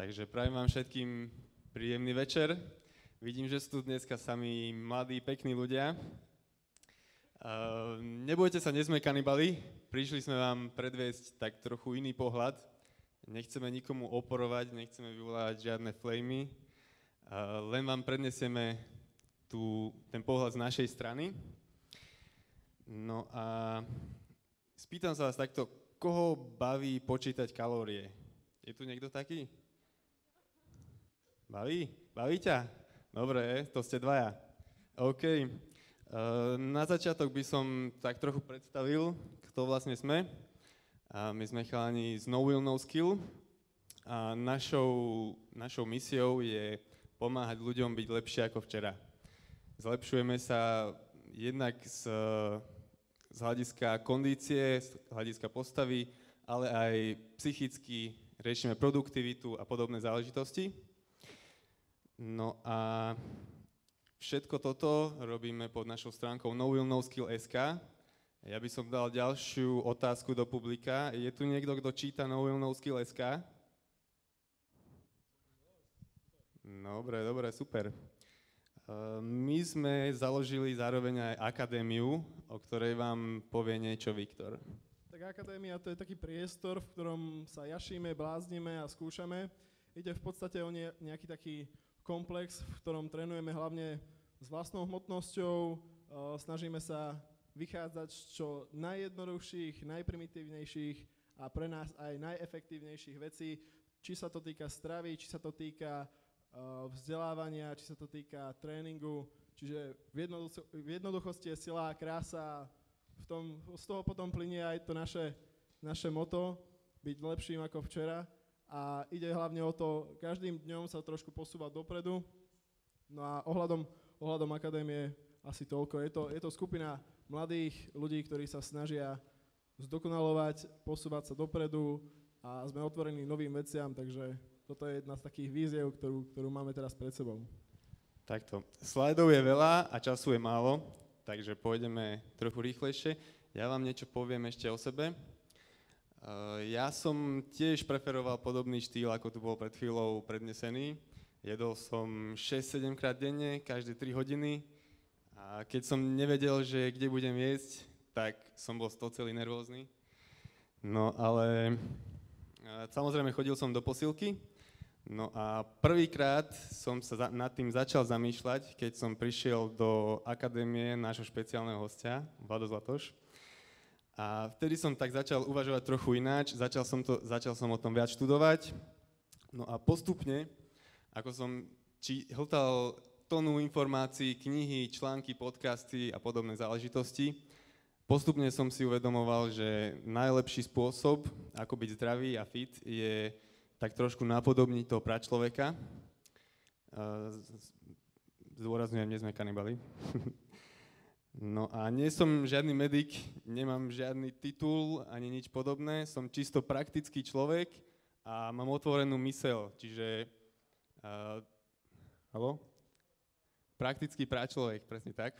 Takže prajem vám všetkým príjemný večer. Vidím, že sú tu dneska sami mladí, pekní ľudia. Uh, nebojte sa, nezme kanibali. Prišli sme vám predviesť tak trochu iný pohľad. Nechceme nikomu oporovať, nechceme vyvolávať žiadne flamy. Uh, len vám prednesieme tu, ten pohľad z našej strany. No a spýtam sa vás takto, koho baví počítať kalórie? Je tu niekto taký? Baví? Baví ťa? Dobre, to ste dvaja. OK. Uh, na začiatok by som tak trochu predstavil, kto vlastne sme. My sme chalani z No Will No Skill a našou, našou misiou je pomáhať ľuďom byť lepšie ako včera. Zlepšujeme sa jednak z, z hľadiska kondície, z hľadiska postavy, ale aj psychicky riešime produktivitu a podobné záležitosti. No a všetko toto robíme pod našou stránkou nowillnoskill.sk. Ja by som dal ďalšiu otázku do publika. Je tu niekto, kto číta nowillnoskill.sk? Dobre, dobre, super. My sme založili zároveň aj akadémiu, o ktorej vám povie niečo Viktor. Tak akadémia to je taký priestor, v ktorom sa jašíme, bláznime a skúšame. Ide v podstate o nejaký taký komplex, v ktorom trénujeme hlavne s vlastnou hmotnosťou, snažíme sa vychádzať z čo najjednoduchších, najprimitívnejších a pre nás aj najefektívnejších vecí, či sa to týka stravy, či sa to týka vzdelávania, či sa to týka tréningu. Čiže v jednoduchosti je sila a krása. V tom, z toho potom plinie aj to naše, naše moto, byť lepším ako včera a ide hlavne o to každým dňom sa trošku posúvať dopredu. No a ohľadom, ohľadom akadémie asi toľko. Je to, je to skupina mladých ľudí, ktorí sa snažia zdokonalovať, posúvať sa dopredu a sme otvorení novým veciam, takže toto je jedna z takých víziev, ktorú, ktorú máme teraz pred sebou. Takto. Slajdov je veľa a času je málo, takže pôjdeme trochu rýchlejšie. Ja vám niečo poviem ešte o sebe. Eh, ja som tiež preferoval podobný štýl, ako tu bol pred chvíľou prednesený. Jedol som 6-7 krát denne, každé 3 hodiny. A keď som nevedel, že kde budem jesť, tak som bol z toho celý nervózny. No ale eh, samozrejme chodil som do posilky. No a prvýkrát som sa nad tým začal zamýšľať, keď som prišiel do akadémie nášho špeciálneho hostia, Vlado Zlatoš. A vtedy som tak začal uvažovať trochu ináč, začal som, to, začal som o tom viac študovať. No a postupne, ako som či, hltal tonu informácií, knihy, články, podcasty a podobné záležitosti, postupne som si uvedomoval, že najlepší spôsob, ako byť zdravý a fit, je tak trošku napodobniť toho pračloveka. Zdôrazňujem, nie sme kanibali. No a nie som žiadny medic, nemám žiadny titul ani nič podobné, som čisto praktický človek a mám otvorenú mysel, čiže... Uh, halo? Praktický práčlovek, presne tak.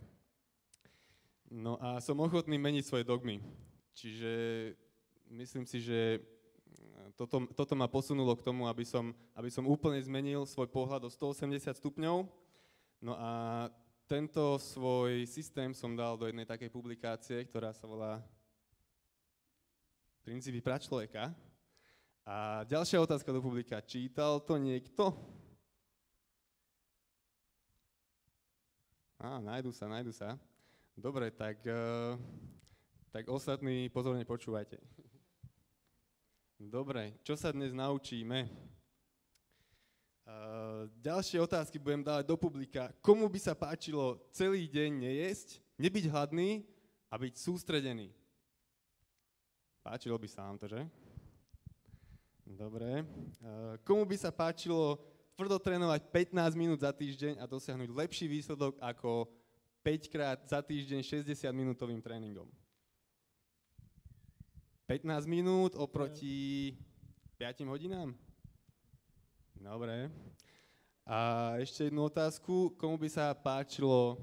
No a som ochotný meniť svoje dogmy. Čiže myslím si, že toto, toto ma posunulo k tomu, aby som, aby som úplne zmenil svoj pohľad o 180 stupňov. No a tento svoj systém som dal do jednej takej publikácie, ktorá sa volá Princípy pra človeka. A ďalšia otázka do publika. Čítal to niekto? Á, nájdu sa, nájdu sa. Dobre, tak, uh, tak ostatní pozorne počúvajte. Dobre, čo sa dnes naučíme? Uh, ďalšie otázky budem dávať do publika. Komu by sa páčilo celý deň nejesť, nebyť hladný a byť sústredený? Páčilo by sa vám to, že? Dobre. Uh, komu by sa páčilo tvrdo trénovať 15 minút za týždeň a dosiahnuť lepší výsledok ako 5 krát za týždeň 60 minútovým tréningom? 15 minút oproti 5 hodinám? Dobre. A ešte jednu otázku. Komu by sa páčilo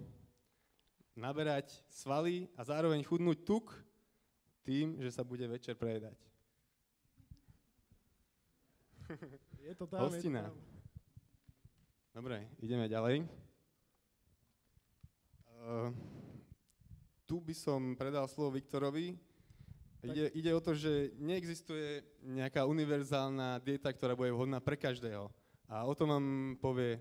naberať svaly a zároveň chudnúť tuk tým, že sa bude večer prejedať? Je to tam, Hostina. je to tam. Dobre, ideme ďalej. Uh, tu by som predal slovo Viktorovi. Ide, ide o to, že neexistuje nejaká univerzálna dieta, ktorá bude vhodná pre každého. A o tom vám povie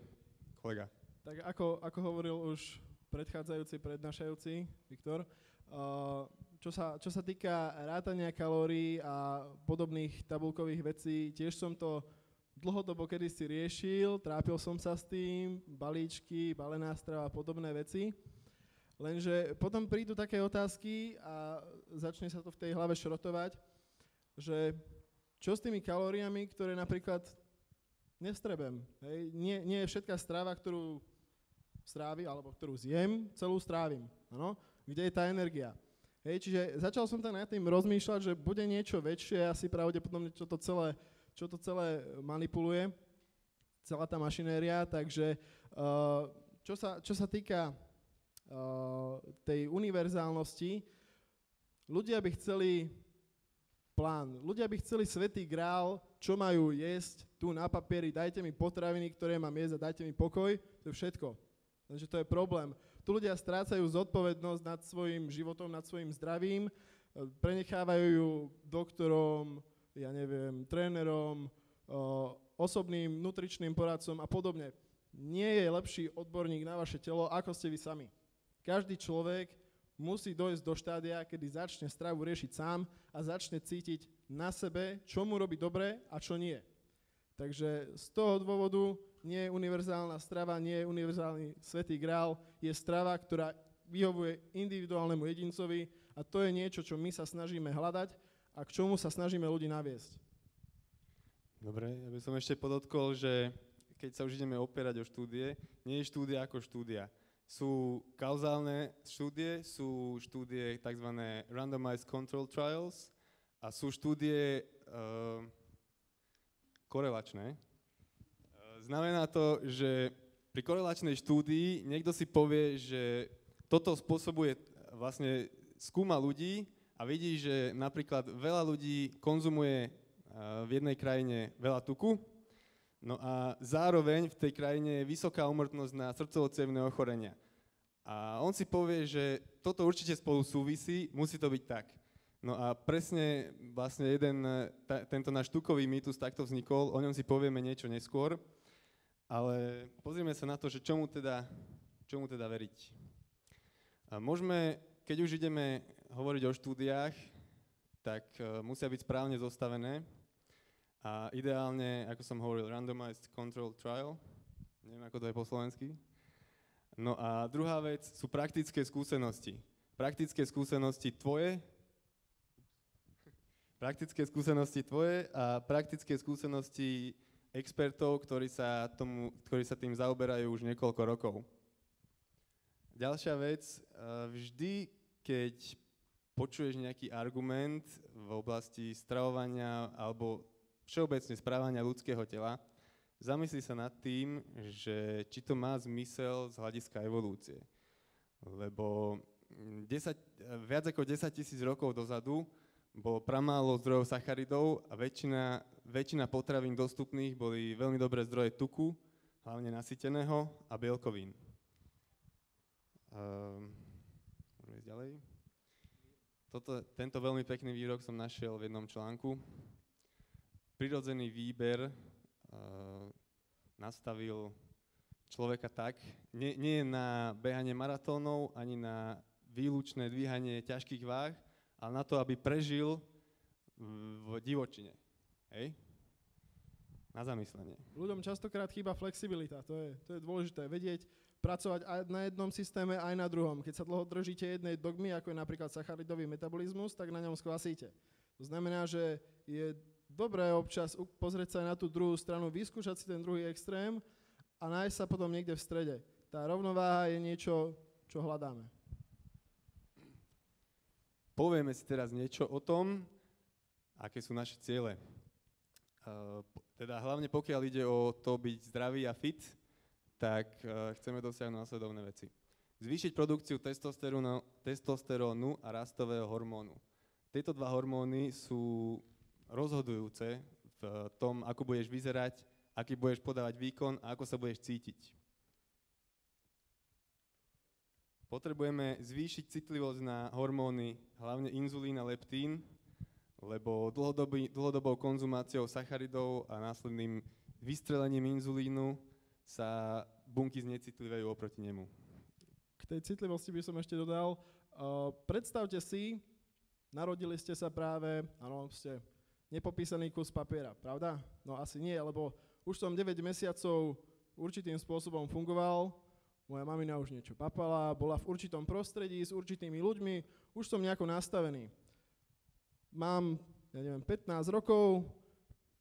kolega. Tak ako, ako hovoril už predchádzajúci, prednášajúci Viktor, uh, čo, sa, čo sa týka rátania kalórií a podobných tabulkových vecí, tiež som to dlhodobo kedysi riešil, trápil som sa s tým, balíčky, balená strava a podobné veci. Lenže potom prídu také otázky a začne sa to v tej hlave šrotovať, že čo s tými kalóriami, ktoré napríklad nestrebem. Hej? Nie, nie je všetká strava, ktorú strávi, alebo ktorú zjem, celú strávim. Ano? Kde je tá energia? Hej, čiže začal som tam nad tým rozmýšľať, že bude niečo väčšie, asi pravdepodobne, čo to celé, čo to celé manipuluje, celá tá mašinéria, takže uh, čo, sa, čo sa týka tej univerzálnosti, ľudia by chceli plán, ľudia by chceli svetý grál, čo majú jesť tu na papieri, dajte mi potraviny, ktoré mám jesť a dajte mi pokoj, to je všetko. Takže to je problém. Tu ľudia strácajú zodpovednosť nad svojim životom, nad svojim zdravím, prenechávajú ju doktorom, ja neviem, trénerom, osobným nutričným poradcom a podobne. Nie je lepší odborník na vaše telo, ako ste vy sami. Každý človek musí dojsť do štádia, kedy začne stravu riešiť sám a začne cítiť na sebe, čo mu robí dobre a čo nie. Takže z toho dôvodu nie je univerzálna strava, nie je univerzálny svetý grál, je strava, ktorá vyhovuje individuálnemu jedincovi a to je niečo, čo my sa snažíme hľadať a k čomu sa snažíme ľudí naviesť. Dobre, ja by som ešte podotkol, že keď sa už ideme opierať o štúdie, nie je štúdia ako štúdia. Sú kauzálne štúdie, sú štúdie tzv. randomized control trials a sú štúdie uh, korelačné. Znamená to, že pri korelačnej štúdii niekto si povie, že toto spôsobuje, vlastne skúma ľudí a vidí, že napríklad veľa ľudí konzumuje v jednej krajine veľa tuku, no a zároveň v tej krajine je vysoká umrtnosť na srdcovo ochorenia. A on si povie, že toto určite spolu súvisí, musí to byť tak. No a presne vlastne jeden, ta, tento náš tukový mýtus takto vznikol, o ňom si povieme niečo neskôr. Ale pozrieme sa na to, že čomu teda, čomu teda veriť. A môžeme, keď už ideme hovoriť o štúdiách, tak uh, musia byť správne zostavené a ideálne, ako som hovoril, randomized control trial, neviem, ako to je po slovensky. No a druhá vec sú praktické skúsenosti. Praktické skúsenosti tvoje, praktické skúsenosti tvoje a praktické skúsenosti expertov, ktorí sa, tomu, ktorí sa tým zaoberajú už niekoľko rokov. Ďalšia vec, eh, vždy, keď počuješ nejaký argument v oblasti stravovania alebo všeobecne správania ľudského tela, zamysli sa nad tým, že či to má zmysel z hľadiska evolúcie. Lebo 10, viac ako 10 tisíc rokov dozadu bolo pramálo zdrojov sacharidov a väčšina, väčšina potravín dostupných boli veľmi dobré zdroje tuku, hlavne nasyteného a bielkovín. Um, ďalej. Toto, tento veľmi pekný výrok som našiel v jednom článku. Prirodzený výber uh, nastavil človeka tak, nie, nie na behanie maratónov, ani na výlučné dvíhanie ťažkých váh, ale na to, aby prežil v divočine. Hej? Na zamyslenie. Ľuďom častokrát chýba flexibilita, to je, to je dôležité, vedieť pracovať aj na jednom systéme, aj na druhom. Keď sa dlho držíte jednej dogmy, ako je napríklad sacharidový metabolizmus, tak na ňom skvasíte. To znamená, že je dobré občas pozrieť sa aj na tú druhú stranu, vyskúšať si ten druhý extrém a nájsť sa potom niekde v strede. Tá rovnováha je niečo, čo hľadáme. Povieme si teraz niečo o tom, aké sú naše ciele. Uh, teda hlavne pokiaľ ide o to byť zdravý a fit, tak uh, chceme dosiahnuť následovné veci. Zvýšiť produkciu testosterónu a rastového hormónu. Tieto dva hormóny sú rozhodujúce v tom, ako budeš vyzerať, aký budeš podávať výkon a ako sa budeš cítiť. Potrebujeme zvýšiť citlivosť na hormóny, hlavne inzulín a leptín, lebo dlhodobou konzumáciou sacharidov a následným vystrelením inzulínu sa bunky znecitlivajú oproti nemu. K tej citlivosti by som ešte dodal, uh, predstavte si, narodili ste sa práve, áno, ste nepopísaný kus papiera, pravda? No asi nie, lebo už som 9 mesiacov určitým spôsobom fungoval, moja mamina už niečo papala, bola v určitom prostredí s určitými ľuďmi, už som nejako nastavený. Mám, ja neviem, 15 rokov,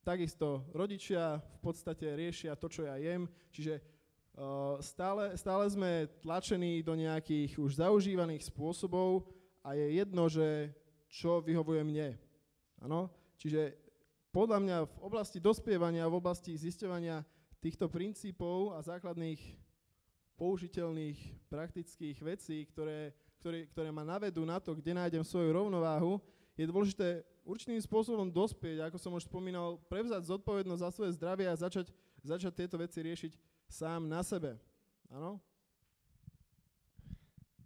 takisto rodičia v podstate riešia to, čo ja jem, čiže uh, stále, stále sme tlačení do nejakých už zaužívaných spôsobov a je jedno, že čo vyhovuje mne. Áno? Čiže podľa mňa v oblasti dospievania, v oblasti zisťovania týchto princípov a základných použiteľných praktických vecí, ktoré, ktoré, ktoré ma navedú na to, kde nájdem svoju rovnováhu, je dôležité určitým spôsobom dospieť, ako som už spomínal, prevzať zodpovednosť za svoje zdravie a začať, začať tieto veci riešiť sám na sebe. Áno?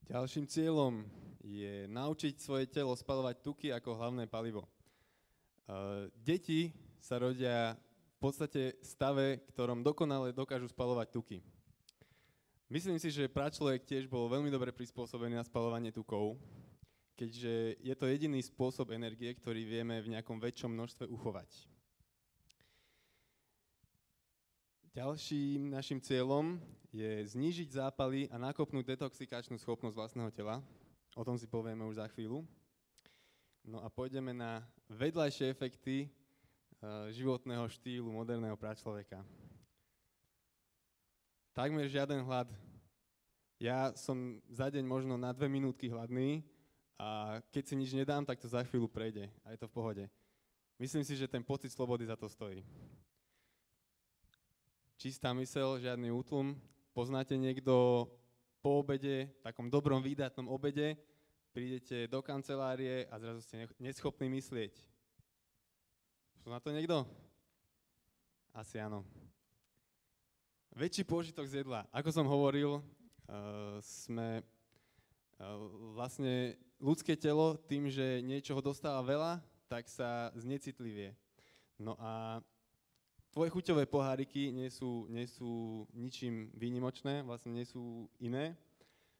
Ďalším cieľom je naučiť svoje telo spalovať tuky ako hlavné palivo. Deti sa rodia v podstate stave, ktorom dokonale dokážu spalovať tuky. Myslím si, že pračlovek tiež bol veľmi dobre prispôsobený na spalovanie tukov, keďže je to jediný spôsob energie, ktorý vieme v nejakom väčšom množstve uchovať. Ďalším našim cieľom je znížiť zápaly a nakopnúť detoxikačnú schopnosť vlastného tela. O tom si povieme už za chvíľu. No a pôjdeme na vedľajšie efekty uh, životného štýlu moderného pračloveka takmer žiaden hlad. Ja som za deň možno na dve minútky hladný a keď si nič nedám, tak to za chvíľu prejde a je to v pohode. Myslím si, že ten pocit slobody za to stojí. Čistá mysel, žiadny útlum. Poznáte niekto po obede, takom dobrom výdatnom obede, prídete do kancelárie a zrazu ste neschopní myslieť. Pozná to niekto? Asi áno. Väčší pôžitok z jedla. Ako som hovoril, uh, sme uh, vlastne ľudské telo tým, že niečoho dostáva veľa, tak sa znecitlivie. No a tvoje chuťové poháriky nie sú, nie sú ničím výnimočné, vlastne nie sú iné.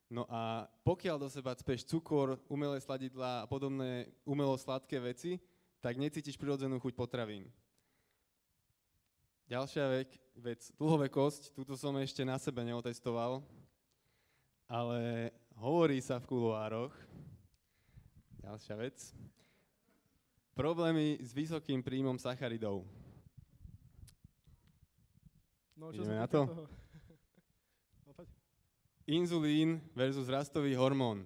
No a pokiaľ do seba cpeš cukor, umelé sladidlá a podobné umelo sladké veci, tak necítiš prirodzenú chuť potravín. Ďalšia vec, vec, dlhovekosť, túto som ešte na sebe neotestoval, ale hovorí sa v kuloároch, ďalšia vec, problémy s vysokým príjmom sacharidov. No, čo Ideme na to? Toho? Inzulín versus rastový hormón.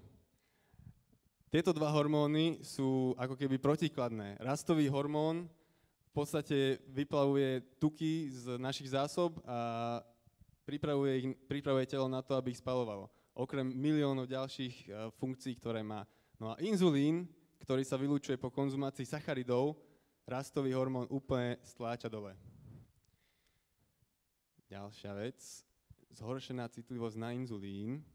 Tieto dva hormóny sú ako keby protikladné. Rastový hormón v podstate vyplavuje tuky z našich zásob a pripravuje, ich, pripravuje telo na to, aby ich spalovalo. Okrem miliónov ďalších uh, funkcií, ktoré má. No a inzulín, ktorý sa vylúčuje po konzumácii sacharidov, rastový hormón úplne stláča dole. Ďalšia vec, zhoršená citlivosť na inzulín.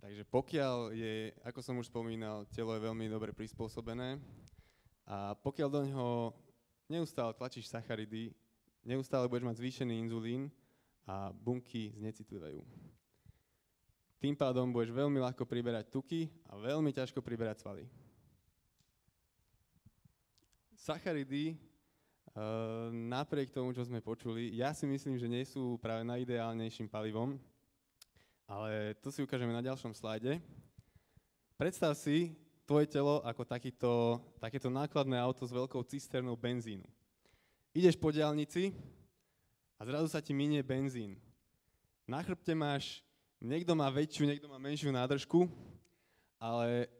Takže pokiaľ je, ako som už spomínal, telo je veľmi dobre prispôsobené a pokiaľ do neho neustále tlačíš sacharidy, neustále budeš mať zvýšený inzulín a bunky znecitlivajú. Tým pádom budeš veľmi ľahko priberať tuky a veľmi ťažko priberať svaly. Sacharidy, napriek tomu, čo sme počuli, ja si myslím, že nie sú práve najideálnejším palivom, ale to si ukážeme na ďalšom slajde. Predstav si, tvoje telo ako takýto, takéto nákladné auto s veľkou cisternou benzínu. Ideš po diálnici a zrazu sa ti minie benzín. Na chrbte máš, niekto má väčšiu, niekto má menšiu nádržku, ale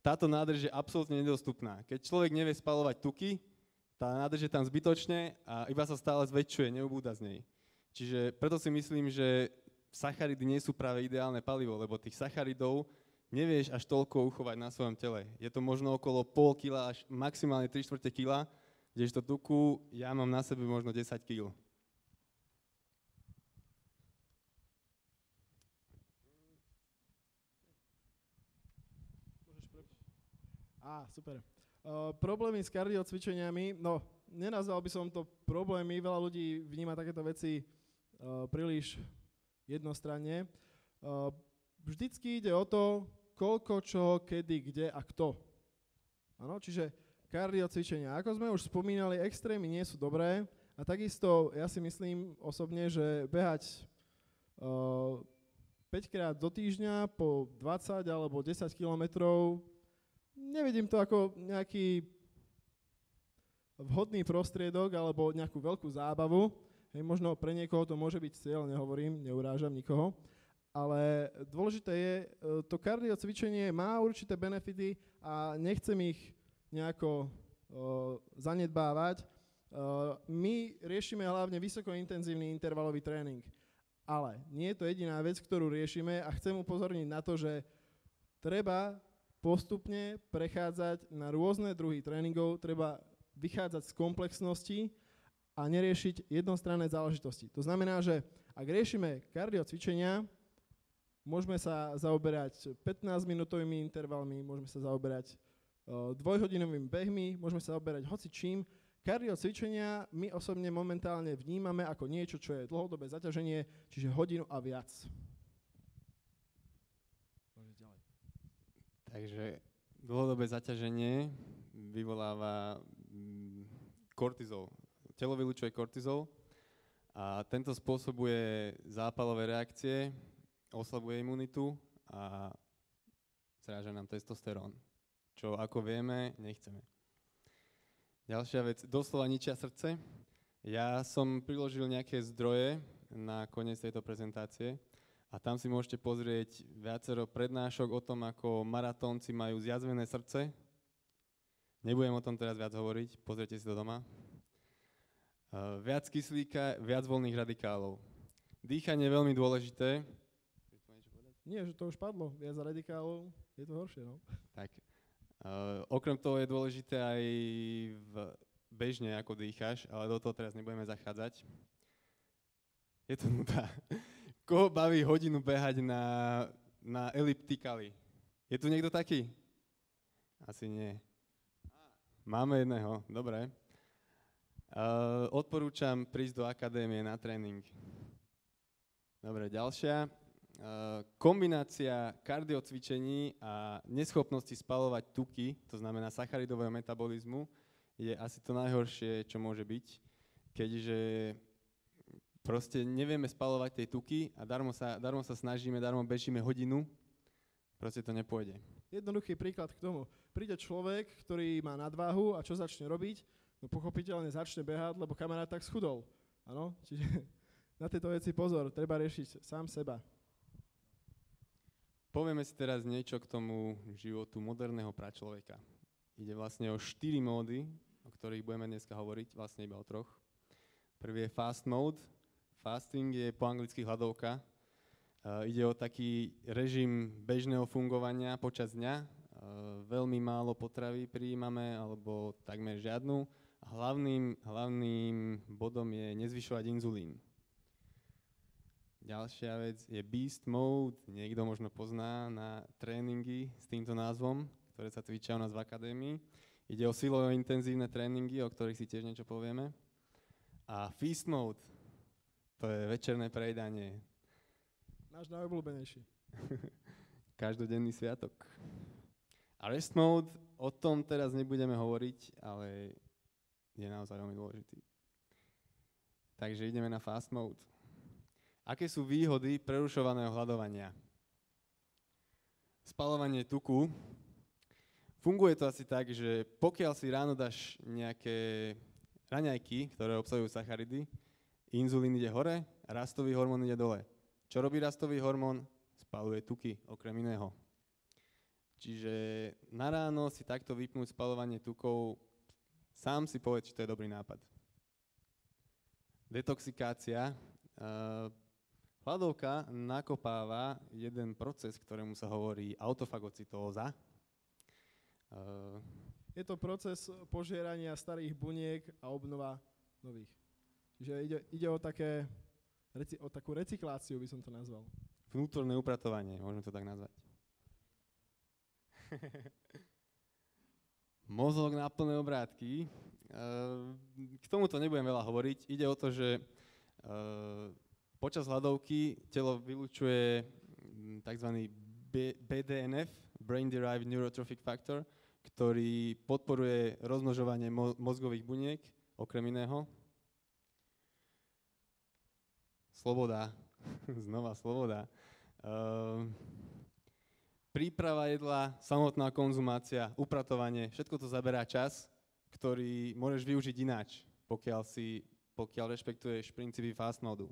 táto nádrž je absolútne nedostupná. Keď človek nevie spalovať tuky, tá nádrž je tam zbytočne a iba sa stále zväčšuje, neubúda z nej. Čiže preto si myslím, že sacharidy nie sú práve ideálne palivo, lebo tých sacharidov nevieš až toľko uchovať na svojom tele. Je to možno okolo pol kila až maximálne 3 čtvrte kila, Kdežto tuku ja mám na sebe možno 10 kg. Á, super. Uh, problémy s kardiocvičeniami, no, nenazval by som to problémy, veľa ľudí vníma takéto veci uh, príliš jednostranne. Uh, vždycky ide o to, koľko, čo, kedy, kde a kto. Áno, čiže kardiocvičenia. Ako sme už spomínali, extrémy nie sú dobré a takisto ja si myslím osobne, že behať uh, 5 krát do týždňa po 20 alebo 10 kilometrov nevidím to ako nejaký vhodný prostriedok alebo nejakú veľkú zábavu. Hej, možno pre niekoho to môže byť cieľ, nehovorím, neurážam nikoho, ale dôležité je, e, to kardio cvičenie má určité benefity a nechcem ich nejako uh, zanedbávať. Uh, my riešime hlavne vysokointenzívny intervalový tréning, ale nie je to jediná vec, ktorú riešime a chcem upozorniť na to, že treba postupne prechádzať na rôzne druhy tréningov, treba vychádzať z komplexnosti a neriešiť jednostranné záležitosti. To znamená, že ak riešime kardio cvičenia, môžeme sa zaoberať 15-minútovými intervalmi, môžeme sa zaoberať uh, dvojhodinovými behmi, môžeme sa zaoberať hoci čím. Kardio cvičenia my osobne momentálne vnímame ako niečo, čo je dlhodobé zaťaženie, čiže hodinu a viac. Takže dlhodobé zaťaženie vyvoláva mm, kortizol. Telo vylučuje kortizol a tento spôsobuje zápalové reakcie, oslabuje imunitu a zráža nám testosterón, čo ako vieme, nechceme. Ďalšia vec, doslova ničia srdce. Ja som priložil nejaké zdroje na koniec tejto prezentácie. A tam si môžete pozrieť viacero prednášok o tom, ako maratónci majú zjazvené srdce. Nebudem o tom teraz viac hovoriť, pozrite si to doma. Uh, viac kyslíka, viac voľných radikálov. Dýchanie je veľmi dôležité. Nie, že to už padlo. Viac radikálov, je to horšie, no. Tak. Uh, okrem toho je dôležité aj v bežne, ako dýcháš, ale do toho teraz nebudeme zachádzať. Je to nuda. Koho baví hodinu behať na, na eliptikali? Je tu niekto taký? Asi nie. Máme jedného, dobre. Uh, odporúčam prísť do akadémie na tréning. Dobre, ďalšia. Uh, kombinácia kardiocvičení a neschopnosti spalovať tuky, to znamená sacharidového metabolizmu, je asi to najhoršie, čo môže byť, keďže proste nevieme spalovať tej tuky a darmo sa, darmo sa snažíme, darmo bežíme hodinu, proste to nepôjde. Jednoduchý príklad k tomu. Príde človek, ktorý má nadváhu a čo začne robiť? No pochopiteľne začne behať, lebo kamarát tak schudol. Áno? Čiže na tieto veci pozor, treba riešiť sám seba. Povieme si teraz niečo k tomu životu moderného pračlovieka. Ide vlastne o štyri módy, o ktorých budeme dneska hovoriť, vlastne iba o troch. Prvý je fast mode, Fasting je po anglicky hladovka. Uh, ide o taký režim bežného fungovania počas dňa. Uh, veľmi málo potravy prijímame, alebo takmer žiadnu. Hlavným, hlavným bodom je nezvyšovať inzulín. Ďalšia vec je Beast Mode. Niekto možno pozná na tréningy s týmto názvom, ktoré sa cvičia u nás v akadémii. Ide o silovo intenzívne tréningy, o ktorých si tiež niečo povieme. A Feast Mode to je večerné prejdanie. Náš najobľúbenejší. Každodenný sviatok. A rest mode, o tom teraz nebudeme hovoriť, ale je naozaj veľmi dôležitý. Takže ideme na fast mode. Aké sú výhody prerušovaného hľadovania? Spalovanie tuku. Funguje to asi tak, že pokiaľ si ráno dáš nejaké raňajky, ktoré obsahujú sacharidy, Inzulín ide hore, rastový hormón ide dole. Čo robí rastový hormón? Spaluje tuky, okrem iného. Čiže na ráno si takto vypnúť spalovanie tukov, sám si povedz, či to je dobrý nápad. Detoxikácia. Hladovka nakopáva jeden proces, ktorému sa hovorí autofagocytóza. je to proces požierania starých buniek a obnova nových. Čiže ide, ide o, také, o takú recykláciu, by som to nazval. Vnútorné upratovanie, môžeme to tak nazvať. Mozog na plné obrátky. Ehm, k tomuto nebudem veľa hovoriť. Ide o to, že ehm, počas hladovky telo vylučuje tzv. BDNF, Brain Derived Neurotrophic Factor, ktorý podporuje rozmnožovanie mozgových buniek, okrem iného. Sloboda, znova sloboda. Uh, príprava jedla, samotná konzumácia, upratovanie, všetko to zaberá čas, ktorý môžeš využiť ináč, pokiaľ, si, pokiaľ rešpektuješ princípy fast modu.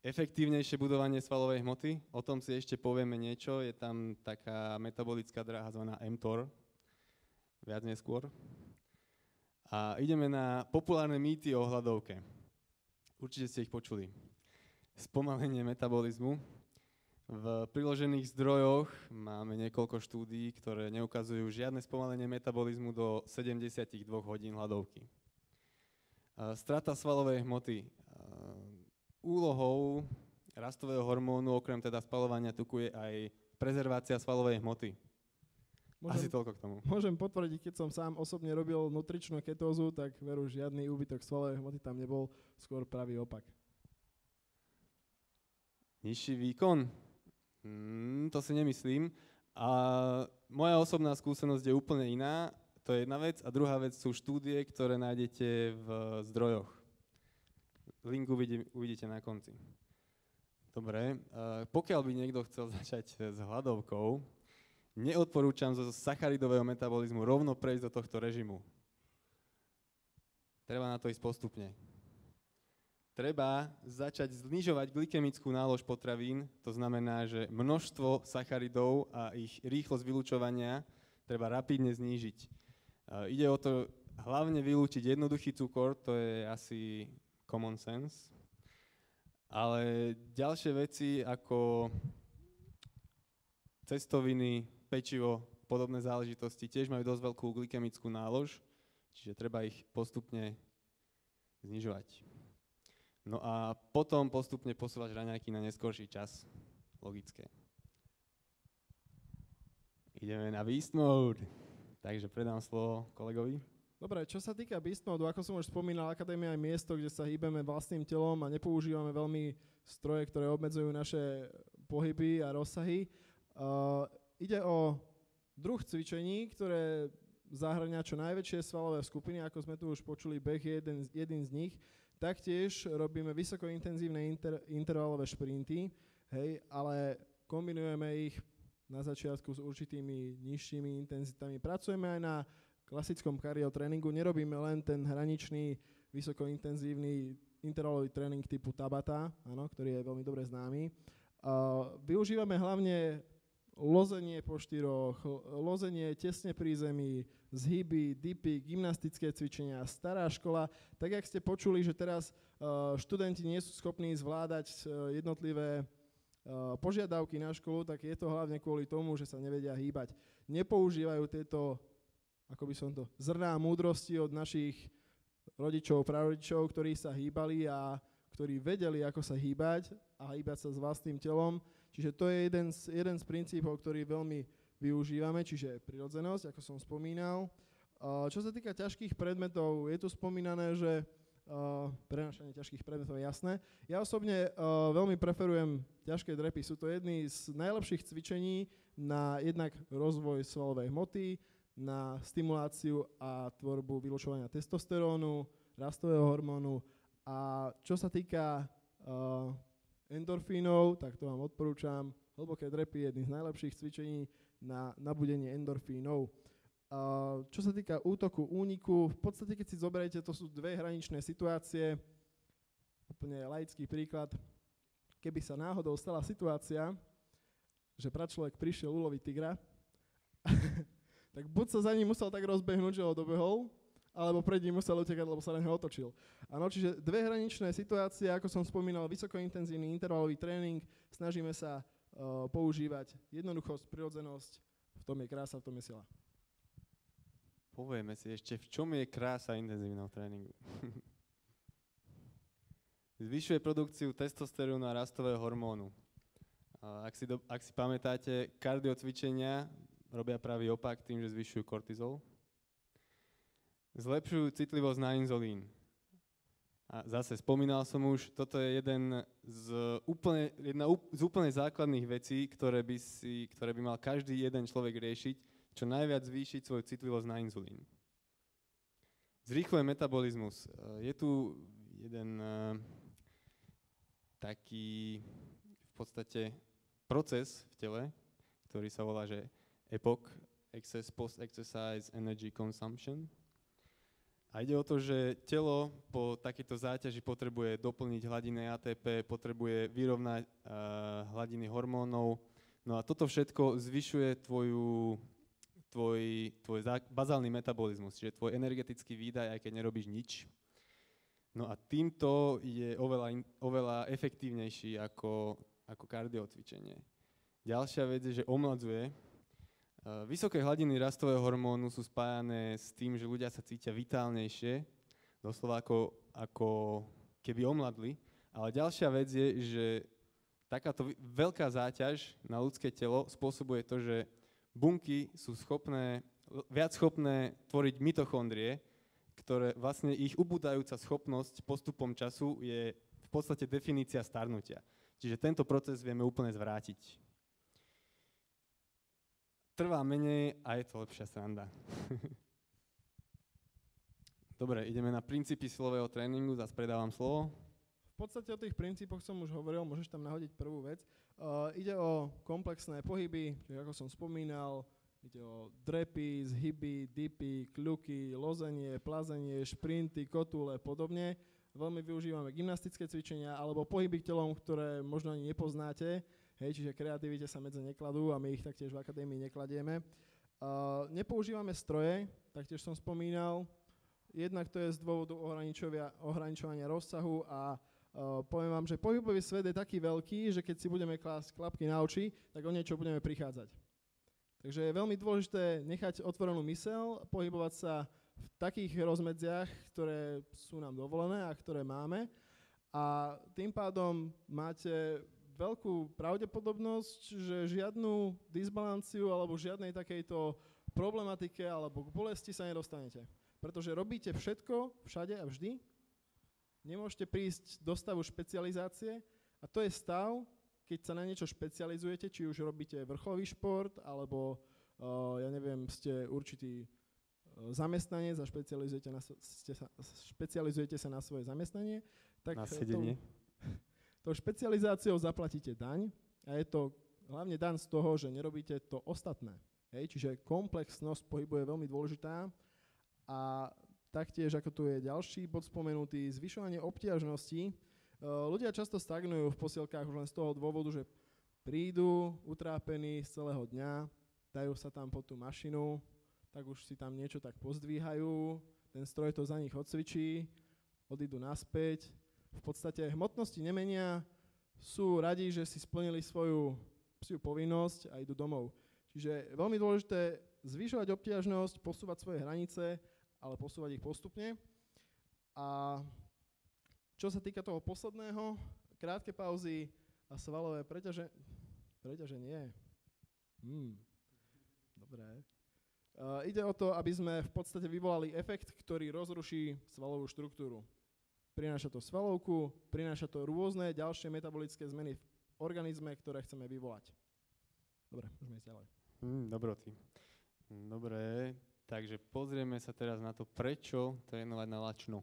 Efektívnejšie budovanie svalovej hmoty, o tom si ešte povieme niečo, je tam taká metabolická dráha zvaná mTOR, viac neskôr. A ideme na populárne mýty o hľadovke. Určite ste ich počuli. Spomalenie metabolizmu. V priložených zdrojoch máme niekoľko štúdií, ktoré neukazujú žiadne spomalenie metabolizmu do 72 hodín hľadovky. Strata svalovej hmoty úlohou rastového hormónu, okrem teda spalovania tuku, je aj prezervácia svalovej hmoty. Môžem, Asi toľko k tomu. Môžem potvrdiť, keď som sám osobne robil nutričnú ketózu, tak veru žiadny úbytok svalovej hmoty tam nebol, skôr pravý opak. Nižší výkon? Hmm, to si nemyslím. A moja osobná skúsenosť je úplne iná. To je jedna vec. A druhá vec sú štúdie, ktoré nájdete v zdrojoch. Link uvidí, uvidíte na konci. Dobre, uh, pokiaľ by niekto chcel začať s hladovkou, neodporúčam zo sacharidového metabolizmu rovno prejsť do tohto režimu. Treba na to ísť postupne. Treba začať znižovať glykemickú nálož potravín, to znamená, že množstvo sacharidov a ich rýchlosť vylúčovania treba rapidne znížiť. Uh, ide o to hlavne vylúčiť jednoduchý cukor, to je asi common sense. Ale ďalšie veci ako cestoviny, pečivo, podobné záležitosti tiež majú dosť veľkú glykemickú nálož, čiže treba ich postupne znižovať. No a potom postupne posúvať raňajky na neskorší čas. Logické. Ideme na Beast Mode. Takže predám slovo kolegovi. Dobre, čo sa týka Beast Mode, ako som už spomínal, Akadémia je miesto, kde sa hýbeme vlastným telom a nepoužívame veľmi stroje, ktoré obmedzujú naše pohyby a rozsahy. Uh, ide o druh cvičení, ktoré zahrania čo najväčšie svalové skupiny, ako sme tu už počuli, beh je jeden, jeden z nich. Taktiež robíme vysokointenzívne inter, intervalové šprinty, hej, ale kombinujeme ich na začiatku s určitými nižšími intenzitami. Pracujeme aj na klasickom cardio tréningu nerobíme len ten hraničný, vysokointenzívny intervalový tréning typu Tabata, áno, ktorý je veľmi dobre známy. Uh, využívame hlavne lozenie po štyroch, lozenie tesne pri zemi, zhyby, dipy, gymnastické cvičenia, stará škola. Tak, jak ste počuli, že teraz uh, študenti nie sú schopní zvládať uh, jednotlivé uh, požiadavky na školu, tak je to hlavne kvôli tomu, že sa nevedia hýbať. Nepoužívajú tieto ako by som to, zrná múdrosti od našich rodičov, prarodičov, ktorí sa hýbali a ktorí vedeli, ako sa hýbať a hýbať sa s vlastným telom. Čiže to je jeden z, jeden z princípov, ktorý veľmi využívame, čiže prirodzenosť, ako som spomínal. Čo sa týka ťažkých predmetov, je tu spomínané, že prenašanie ťažkých predmetov je jasné. Ja osobne veľmi preferujem ťažké drepy. Sú to jedny z najlepších cvičení na jednak rozvoj svalovej hmoty, na stimuláciu a tvorbu vylučovania testosterónu, rastového hormónu a čo sa týka endorfínov, tak to vám odporúčam. Hlboké drepy je jedným z najlepších cvičení na nabudenie endorfínov. Uh, čo sa týka útoku, úniku, v podstate keď si zoberiete, to sú dve hraničné situácie. Úplne laický príklad. Keby sa náhodou stala situácia, že pračlovek prišiel uloviť tigra tak buď sa za ním musel tak rozbehnúť, že ho dobehol, alebo pred ním musel utekať, lebo sa na neho otočil. Áno, čiže dve hraničné situácie, ako som spomínal, vysokointenzívny intervalový tréning, snažíme sa uh, používať jednoduchosť, prirodzenosť, v tom je krása, v tom je sila. povieme si ešte, v čom je krása intenzívneho tréningu. Zvyšuje produkciu testosterónu a rastového hormónu. Ak si, do, ak si pamätáte, kardiocvičenia robia pravý opak tým, že zvyšujú kortizol. Zlepšujú citlivosť na inzulín. A zase spomínal som už, toto je jeden z úplne, jedna z úplne základných vecí, ktoré by, si, ktoré by mal každý jeden človek riešiť, čo najviac zvýšiť svoju citlivosť na inzulín. Zrýchluje metabolizmus. Je tu jeden uh, taký v podstate proces v tele, ktorý sa volá, že EPOC, Excess Post-Exercise Energy Consumption. A ide o to, že telo po takéto záťaži potrebuje doplniť hladiny ATP, potrebuje vyrovnať uh, hladiny hormónov. No a toto všetko zvyšuje tvoju, tvoj, tvoj bazálny metabolizmus, čiže tvoj energetický výdaj, aj keď nerobíš nič. No a týmto je oveľa, oveľa efektívnejší ako ako kardiocvičenie. Ďalšia vec je, že omladzuje. Vysoké hladiny rastového hormónu sú spájané s tým, že ľudia sa cítia vitálnejšie, doslova ako, ako keby omladli. Ale ďalšia vec je, že takáto veľká záťaž na ľudské telo spôsobuje to, že bunky sú schopné, viac schopné tvoriť mitochondrie, ktoré vlastne ich ubúdajúca schopnosť postupom času je v podstate definícia starnutia. Čiže tento proces vieme úplne zvrátiť. Trvá menej a je to lepšia sranda. Dobre, ideme na princípy silového tréningu, zase predávam slovo. V podstate o tých princípoch som už hovoril, môžeš tam nahodiť prvú vec. Uh, ide o komplexné pohyby, čiže ako som spomínal, ide o drepy, zhyby, dipy, kľuky, lozenie, plazenie, šprinty, kotule, podobne veľmi využívame gymnastické cvičenia alebo pohyby telom, ktoré možno ani nepoznáte, hej, čiže kreativite sa medze nekladú a my ich taktiež v akadémii nekladieme. Uh, nepoužívame stroje, taktiež som spomínal, jednak to je z dôvodu ohraničovania rozsahu a uh, poviem vám, že pohybový svet je taký veľký, že keď si budeme klásť klapky na oči, tak o niečo budeme prichádzať. Takže je veľmi dôležité nechať otvorenú mysel, pohybovať sa v takých rozmedziach, ktoré sú nám dovolené a ktoré máme. A tým pádom máte veľkú pravdepodobnosť, že žiadnu disbalanciu alebo žiadnej takejto problematike alebo k bolesti sa nedostanete. Pretože robíte všetko, všade a vždy. Nemôžete prísť do stavu špecializácie a to je stav, keď sa na niečo špecializujete, či už robíte vrcholový šport, alebo uh, ja neviem, ste určitý zamestnanec a špecializujete, na, ste sa, špecializujete sa na svoje zamestnanie, tak na sedenie. To, to špecializáciou zaplatíte daň a je to hlavne daň z toho, že nerobíte to ostatné. Hej, čiže komplexnosť pohybu je veľmi dôležitá a taktiež, ako tu je ďalší bod spomenutý, zvyšovanie obťažnosti. Ľudia často stagnujú v posielkách už len z toho dôvodu, že prídu utrápení z celého dňa, dajú sa tam pod tú mašinu, tak už si tam niečo tak pozdvíhajú, ten stroj to za nich odcvičí, odídu naspäť. V podstate hmotnosti nemenia, sú radi, že si splnili svoju psiu povinnosť a idú domov. Čiže je veľmi dôležité zvyšovať obťažnosť, posúvať svoje hranice, ale posúvať ich postupne. A čo sa týka toho posledného, krátke pauzy a svalové preťaže... Preťaženie. Hmm. Dobre. Uh, ide o to, aby sme v podstate vyvolali efekt, ktorý rozruší svalovú štruktúru. Prináša to svalovku, prináša to rôzne ďalšie metabolické zmeny v organizme, ktoré chceme vyvolať. Dobre, môžeme ísť ďalej. Mm, dobrotý. Dobre, takže pozrieme sa teraz na to, prečo trénovať na lačno.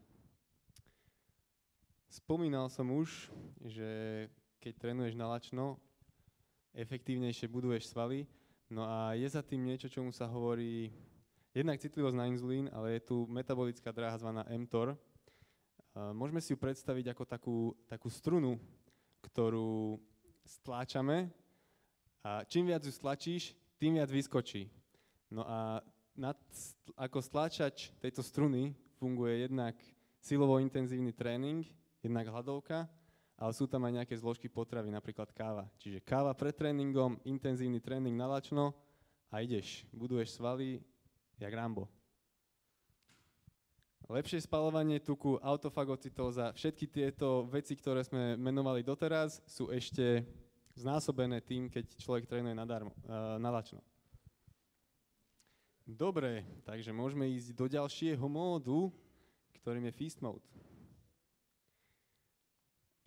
Spomínal som už, že keď trénuješ na lačno, efektívnejšie buduješ svaly, No a je za tým niečo, čomu sa hovorí jednak citlivosť na inzulín, ale je tu metabolická dráha zvaná mTOR. Môžeme si ju predstaviť ako takú, takú strunu, ktorú stláčame a čím viac ju stlačíš, tým viac vyskočí. No a nad, ako stláčač tejto struny funguje jednak silovo intenzívny tréning, jednak hladovka ale sú tam aj nejaké zložky potravy, napríklad káva. Čiže káva pred tréningom, intenzívny tréning na lačno a ideš, buduješ svaly, jak Rambo. Lepšie spalovanie tuku, autofagocytóza, všetky tieto veci, ktoré sme menovali doteraz, sú ešte znásobené tým, keď človek trénuje nadarmo, uh, nalačno. Dobre, takže môžeme ísť do ďalšieho módu, ktorým je Feast Mode.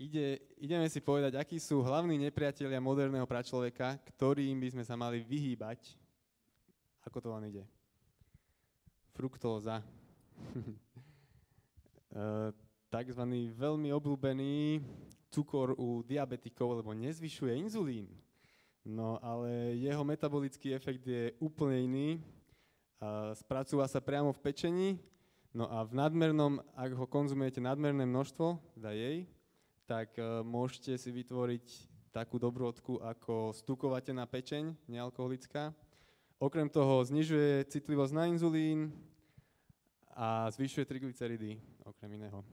Ide, ideme si povedať, akí sú hlavní nepriatelia moderného pračloveka, ktorým by sme sa mali vyhýbať. Ako to len ide? Fruktóza. E, takzvaný veľmi obľúbený cukor u diabetikov, lebo nezvyšuje inzulín. No ale jeho metabolický efekt je úplne iný. Spracúva sa priamo v pečení, no a v nadmernom, ak ho konzumujete nadmerné množstvo, teda jej, tak uh, môžete si vytvoriť takú dobrodku ako stukovatená pečeň, nealkoholická. Okrem toho znižuje citlivosť na inzulín a zvyšuje triglyceridy, okrem iného.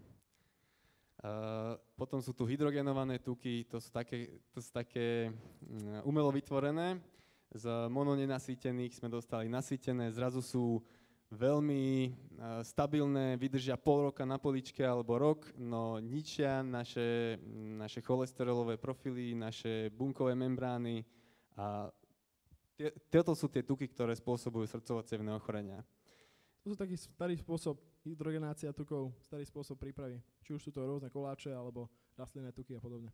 Uh, potom sú tu hydrogenované tuky, to sú také, to sú také um, umelo vytvorené. Z mononenasýtených sme dostali nasýtené, zrazu sú veľmi eh, stabilné, vydržia pol roka na poličke alebo rok, no ničia naše, naše cholesterolové profily, naše bunkové membrány a tieto sú tie tuky, ktoré spôsobujú srdcovo ochorenia. To sú taký starý spôsob hydrogenácia tukov, starý spôsob prípravy. Či už sú to rôzne koláče alebo rastlinné tuky a podobne.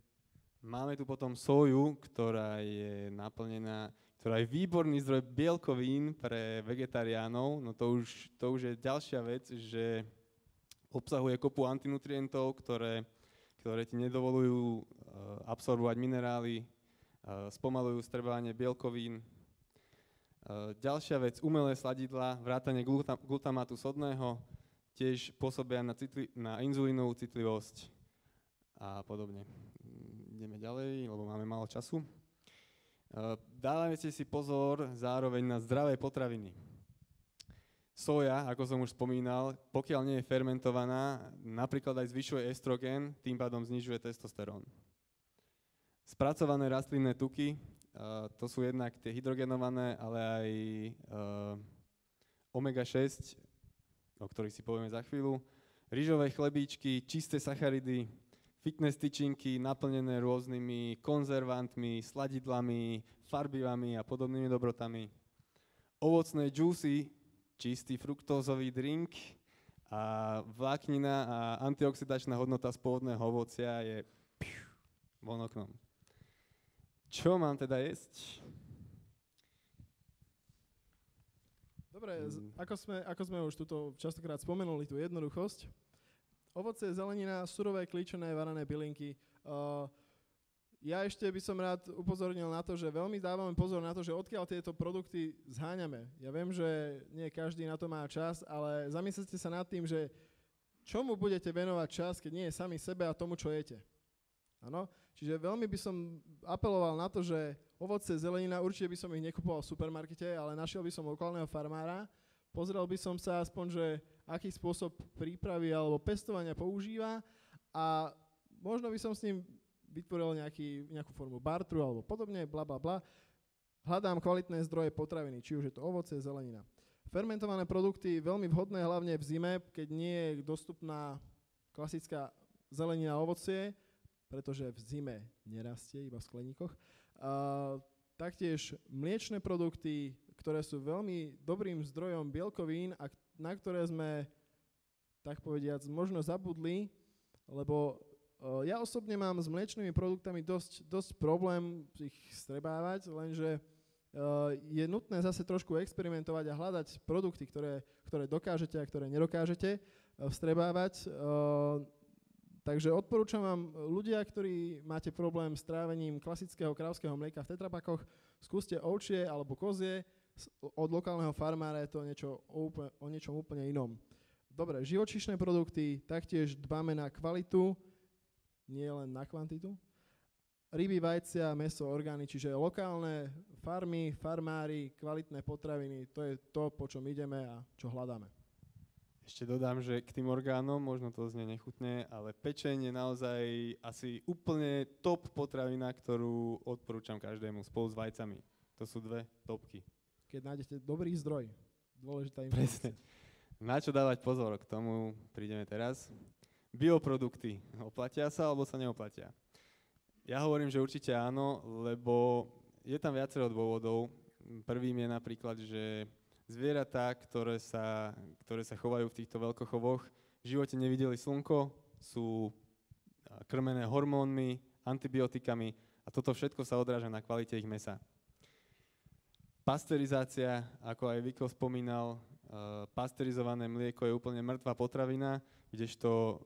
Máme tu potom soju, ktorá je naplnená ktorá je výborný zdroj bielkovín pre vegetariánov, no to už, to už je ďalšia vec, že obsahuje kopu antinutrientov, ktoré, ktoré ti nedovolujú uh, absorbovať minerály, uh, spomalujú strebovanie bielkovín. Uh, ďalšia vec, umelé sladidla, vrátanie glutam, glutamátu sodného, tiež pôsobia na, citli, na inzulínovú citlivosť a podobne. Ideme ďalej, lebo máme málo času. Eh, dávajte si pozor zároveň na zdravé potraviny. Soja, ako som už spomínal, pokiaľ nie je fermentovaná, napríklad aj zvyšuje estrogen, tým pádom znižuje testosterón. Spracované rastlinné tuky, uh, to sú jednak tie hydrogenované, ale aj uh, omega-6, o ktorých si povieme za chvíľu, rýžové chlebíčky, čisté sacharidy, fitness tyčinky naplnené rôznymi konzervantmi, sladidlami, farbivami a podobnými dobrotami. Ovocné džúsy, čistý fruktózový drink a vláknina a antioxidačná hodnota z pôvodného ovocia je piu, von oknom. Čo mám teda jesť? Dobre, ako, sme, ako sme už tuto častokrát spomenuli, tú jednoduchosť, Ovoce, zelenina, surové, klíčené, varané bylinky. Uh, ja ešte by som rád upozornil na to, že veľmi dávame pozor na to, že odkiaľ tieto produkty zháňame. Ja viem, že nie každý na to má čas, ale zamyslite sa nad tým, že čomu budete venovať čas, keď nie je sami sebe a tomu, čo jete. Áno? Čiže veľmi by som apeloval na to, že ovoce, zelenina, určite by som ich nekupoval v supermarkete, ale našiel by som lokálneho farmára, pozrel by som sa aspoň, že aký spôsob prípravy alebo pestovania používa a možno by som s ním vytvoril nejaký, nejakú formu bartru alebo podobne, bla bla bla. Hľadám kvalitné zdroje potraviny, či už je to ovoce, zelenina. Fermentované produkty veľmi vhodné hlavne v zime, keď nie je dostupná klasická zelenina a ovocie, pretože v zime nerastie, iba v skleníkoch. Uh, taktiež mliečne produkty, ktoré sú veľmi dobrým zdrojom bielkovín a na ktoré sme, tak povediac, možno zabudli, lebo uh, ja osobne mám s mliečnými produktami dosť, dosť problém ich strebávať, lenže uh, je nutné zase trošku experimentovať a hľadať produkty, ktoré, ktoré dokážete a ktoré nedokážete uh, vstrebávať. Takže odporúčam vám, ľudia, ktorí máte problém s trávením klasického krávského mlieka v tetrapakoch, skúste ovčie alebo kozie, od lokálneho farmára je to niečo úplne, o niečom úplne inom. Dobre, živočišné produkty, taktiež dbáme na kvalitu, nie len na kvantitu. Ryby, vajcia, meso, orgány, čiže lokálne farmy, farmári, kvalitné potraviny, to je to, po čom ideme a čo hľadáme. Ešte dodám, že k tým orgánom, možno to znie nechutne, ale pečenie je naozaj asi úplne top potravina, ktorú odporúčam každému spolu s vajcami. To sú dve topky keď nájdete dobrý zdroj. Dôležitá informácia. Presne. Na čo dávať pozor, k tomu prídeme teraz. Bioprodukty, oplatia sa alebo sa neoplatia? Ja hovorím, že určite áno, lebo je tam viacero dôvodov. Prvým je napríklad, že zvieratá, ktoré sa, ktoré sa chovajú v týchto veľkochovoch, v živote nevideli slnko, sú krmené hormónmi, antibiotikami a toto všetko sa odráža na kvalite ich mesa. Pasterizácia, ako aj Viko spomínal, pasterizované mlieko je úplne mŕtva potravina, kdežto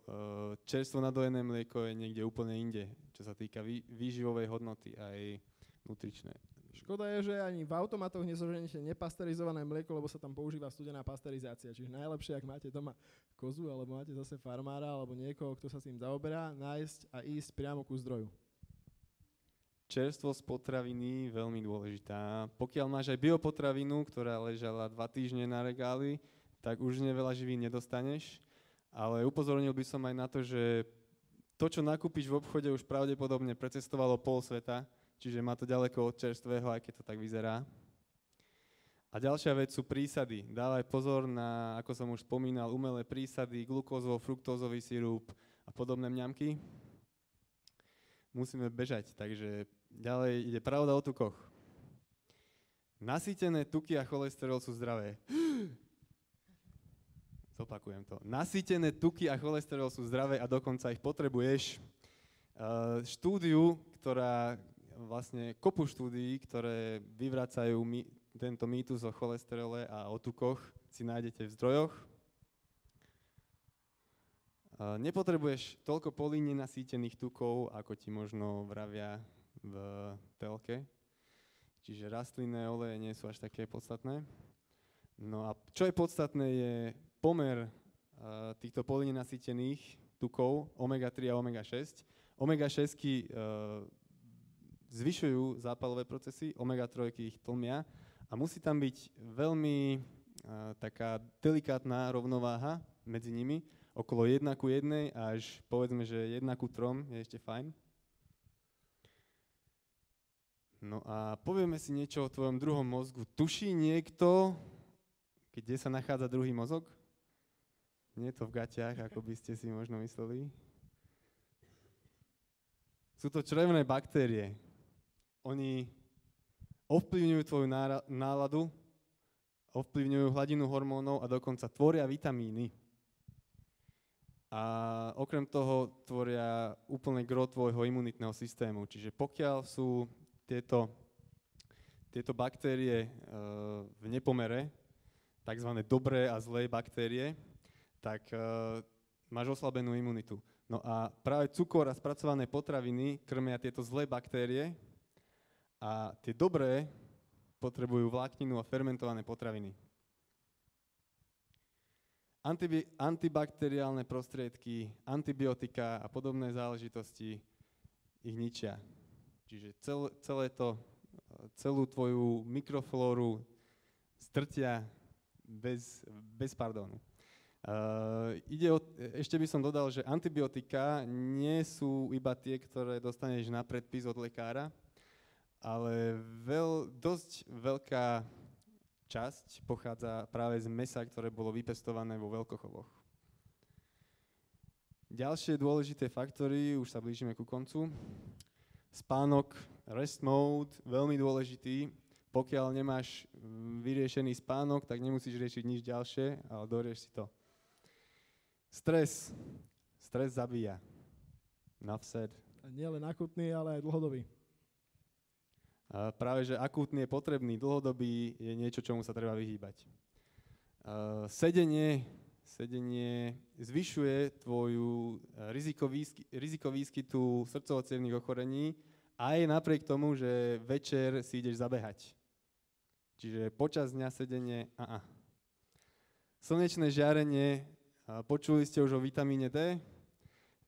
čerstvo nadojené mlieko je niekde úplne inde, čo sa týka výživovej hodnoty aj nutričnej. Škoda je, že ani v automatoch nezoženete nepasterizované mlieko, lebo sa tam používa studená pasterizácia. Čiže najlepšie, ak máte doma kozu, alebo máte zase farmára, alebo niekoho, kto sa s tým zaoberá, nájsť a ísť priamo ku zdroju. Čerstvosť potraviny veľmi dôležitá. Pokiaľ máš aj biopotravinu, ktorá ležala dva týždne na regáli, tak už neveľa živín nedostaneš. Ale upozornil by som aj na to, že to, čo nakúpiš v obchode, už pravdepodobne precestovalo pol sveta, čiže má to ďaleko od čerstvého, aj keď to tak vyzerá. A ďalšia vec sú prísady. Dávaj pozor na, ako som už spomínal, umelé prísady, glukózovo, fruktózový sirup a podobné mňamky. Musíme bežať, takže Ďalej ide pravda o tukoch. Nasýtené tuky a cholesterol sú zdravé. Zopakujem to. Nasýtené tuky a cholesterol sú zdravé a dokonca ich potrebuješ. Uh, štúdiu, ktorá vlastne kopu štúdií, ktoré vyvracajú my, tento mýtus o cholesterole a o tukoch, si nájdete v zdrojoch. Nepotrebuješ toľko políne nasýtených tukov, ako ti možno vravia v telke. Čiže rastlinné oleje nie sú až také podstatné. No a čo je podstatné je pomer uh, týchto polynenasýtených tukov omega-3 a omega-6. Omega-6 uh, zvyšujú zápalové procesy, omega-3 ich tlmia a musí tam byť veľmi uh, taká delikátna rovnováha medzi nimi, okolo 1 ku 1 až povedzme, že 1 ku 3 je ešte fajn. No a povieme si niečo o tvojom druhom mozgu. Tuší niekto, kde sa nachádza druhý mozog? Nie je to v gaťach, ako by ste si možno mysleli. Sú to črevné baktérie. Oni ovplyvňujú tvoju náladu, ovplyvňujú hladinu hormónov a dokonca tvoria vitamíny. A okrem toho tvoria úplne gro tvojho imunitného systému. Čiže pokiaľ sú tieto, tieto baktérie e, v nepomere, tzv. dobré a zlé baktérie, tak e, máš oslabenú imunitu. No a práve cukor a spracované potraviny krmia tieto zlé baktérie a tie dobré potrebujú vlákninu a fermentované potraviny. Antibi- antibakteriálne prostriedky, antibiotika a podobné záležitosti ich ničia. Čiže cel, celé to, celú tvoju mikroflóru strtia bez, bez pardónu. Uh, ide o, ešte by som dodal, že antibiotika nie sú iba tie, ktoré dostaneš na predpis od lekára, ale veľ, dosť veľká časť pochádza práve z mesa, ktoré bolo vypestované vo veľkochovoch. Ďalšie dôležité faktory, už sa blížime ku koncu, Spánok, rest mode, veľmi dôležitý. Pokiaľ nemáš vyriešený spánok, tak nemusíš riešiť nič ďalšie, ale dorieš si to. Stres. Stres zabíja. Navsed. A nie len akutný, ale aj dlhodobý. Práve, že akútny je potrebný, dlhodobý je niečo, čomu sa treba vyhýbať. Sedenie, sedenie zvyšuje tvoju riziko výskytu srdcovo ochorení aj napriek tomu, že večer si ideš zabehať. Čiže počas dňa sedenie, a Slnečné žiarenie, počuli ste už o vitamíne D,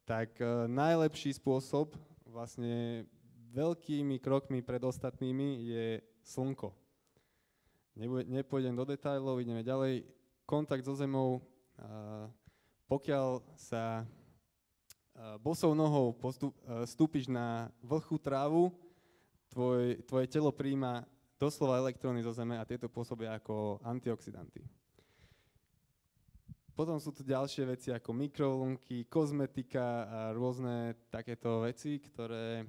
tak e, najlepší spôsob vlastne veľkými krokmi pred ostatnými je slnko. Nepôjdem do detajlov, ideme ďalej. Kontakt so zemou, pokiaľ sa bosou nohou stúpiš na vlhkú trávu, tvoj, tvoje telo príjma doslova elektróny zo zeme a tieto pôsobia ako antioxidanty. potom sú tu ďalšie veci ako mikrovlnky, kozmetika a rôzne takéto veci, ktoré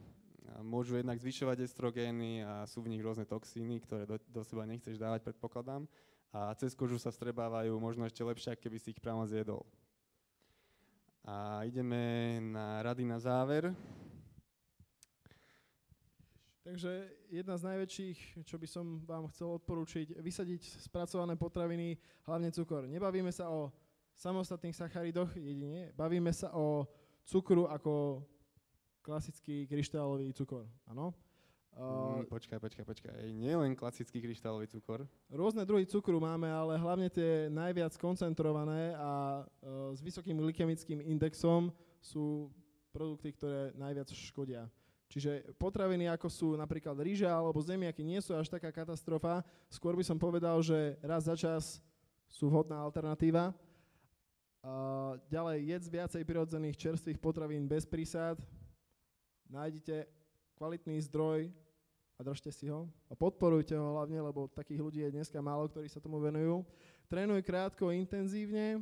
môžu jednak zvyšovať estrogény a sú v nich rôzne toxíny, ktoré do, do seba nechceš dávať, predpokladám. A cez kožu sa vstrebávajú možno ešte lepšie, keby si ich priamo zjedol. A ideme na rady na záver. Takže jedna z najväčších, čo by som vám chcel odporúčiť, vysadiť spracované potraviny, hlavne cukor. Nebavíme sa o samostatných sacharidoch jedine. Bavíme sa o cukru ako klasický kryštálový cukor, áno? Uh, mm, počkaj, počkaj, počkaj. Nie len klasický kryštálový cukor. Rôzne druhy cukru máme, ale hlavne tie najviac koncentrované a uh, s vysokým glykemickým indexom sú produkty, ktoré najviac škodia. Čiže potraviny ako sú napríklad rýža alebo zemiaky nie sú až taká katastrofa. Skôr by som povedal, že raz za čas sú vhodná alternatíva. Uh, ďalej, jedz viacej prirodzených čerstvých potravín bez prísad. Nájdite kvalitný zdroj a držte si ho. A podporujte ho hlavne, lebo takých ľudí je dneska málo, ktorí sa tomu venujú. Trénuj krátko, intenzívne,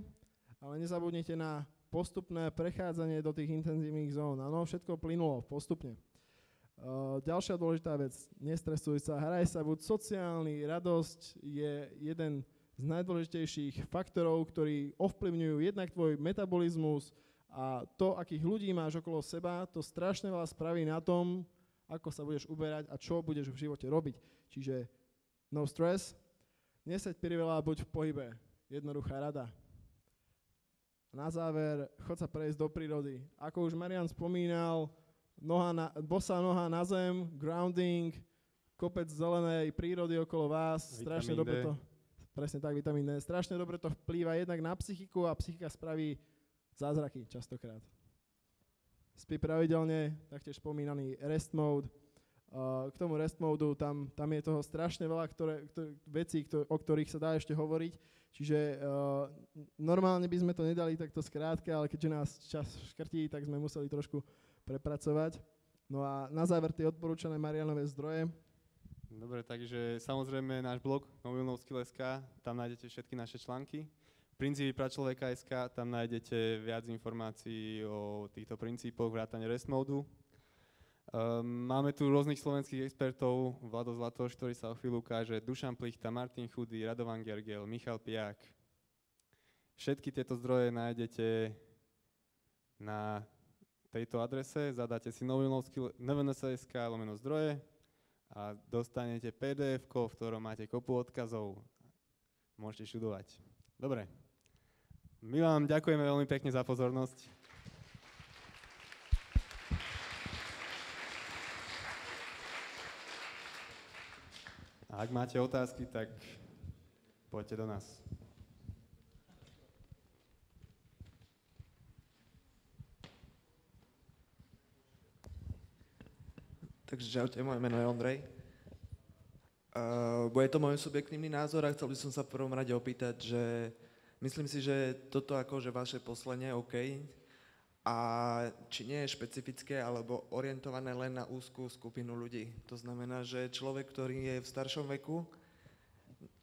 ale nezabudnite na postupné prechádzanie do tých intenzívnych zón. Áno, všetko plynulo postupne. Ďalšia dôležitá vec, nestresuj sa, hraj sa, buď sociálny, radosť je jeden z najdôležitejších faktorov, ktorí ovplyvňujú jednak tvoj metabolizmus a to, akých ľudí máš okolo seba, to strašne veľa spraví na tom, ako sa budeš uberať a čo budeš v živote robiť. Čiže no stress, neseď priveľa, buď v pohybe. Jednoduchá rada. Na záver, chod sa prejsť do prírody. Ako už Marian spomínal, noha na, bosá noha na zem, grounding, kopec zelenej prírody okolo vás, vitamín strašne D. dobre to Presne tak, vitamín D. Strašne dobre to vplýva jednak na psychiku a psychika spraví zázraky častokrát. Spí pravidelne, taktiež spomínaný rest mode. K tomu rest mode tam, tam je toho strašne veľa ktoré, ktoré, vecí, ktoré, o ktorých sa dá ešte hovoriť. Čiže uh, normálne by sme to nedali takto skrátke, ale keďže nás čas škrtí, tak sme museli trošku prepracovať. No a na záver tie odporúčané Marianové zdroje. Dobre, takže samozrejme náš blog novilnovský.sk, tam nájdete všetky naše články. Princípy pra človeka SK, tam nájdete viac informácií o týchto princípoch, vrátane rest modu. Um, máme tu rôznych slovenských expertov, Vlado Zlatoš, ktorý sa o chvíľu ukáže, Dušan Plichta, Martin Chudy, Radovan Gergel, Michal Piak. Všetky tieto zdroje nájdete na tejto adrese, zadáte si novinovsky.sk lomeno zdroje a dostanete pdf v ktorom máte kopu odkazov. Môžete študovať. Dobre. My vám ďakujeme veľmi pekne za pozornosť. A ak máte otázky, tak poďte do nás. Takže čaute, moje meno je Ondrej. Uh, bude to môj subjektívny názor a chcel by som sa v prvom rade opýtať, že myslím si, že toto akože vaše poslanie OK a či nie je špecifické alebo orientované len na úzkú skupinu ľudí. To znamená, že človek, ktorý je v staršom veku,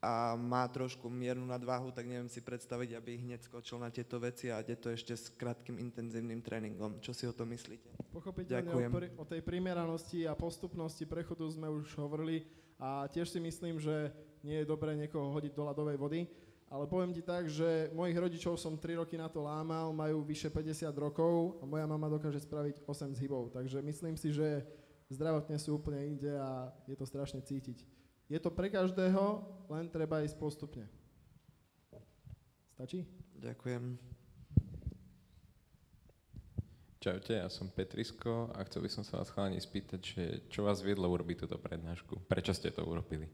a má trošku miernu nadváhu, tak neviem si predstaviť, aby hneď skočil na tieto veci a ide to ešte s krátkým intenzívnym tréningom. Čo si o to myslíte? Pochopiteľne o, pri, o tej primeranosti a postupnosti prechodu sme už hovorili a tiež si myslím, že nie je dobré niekoho hodiť do ľadovej vody. Ale poviem ti tak, že mojich rodičov som 3 roky na to lámal, majú vyše 50 rokov a moja mama dokáže spraviť 8 zhybov. Takže myslím si, že zdravotne sú úplne inde a je to strašne cítiť. Je to pre každého, len treba ísť postupne. Stačí? Ďakujem. Čaute, ja som Petrisko a chcel by som sa vás chalani spýtať, že čo vás viedlo urobiť túto prednášku? Prečo ste to urobili?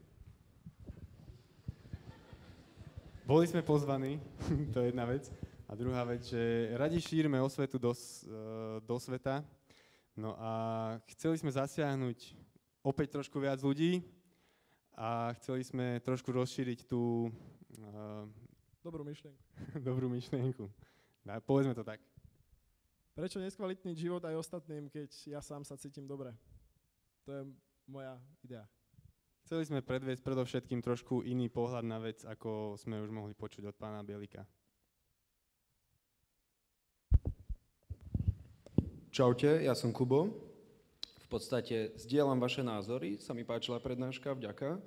Boli sme pozvaní, to je jedna vec. A druhá vec, že radi šírime osvetu do, e, do sveta. No a chceli sme zasiahnuť opäť trošku viac ľudí, a chceli sme trošku rozšíriť tú... Uh, dobrú myšlienku. dobrú myšlienku. Dá, povedzme to tak. Prečo neskvalitniť život aj ostatným, keď ja sám sa cítim dobre? To je moja idea. Chceli sme predviesť predovšetkým trošku iný pohľad na vec, ako sme už mohli počuť od pána Bielika. Čaute, ja som Kubo. V podstate zdieľam vaše názory, sa mi páčila prednáška, vďaka.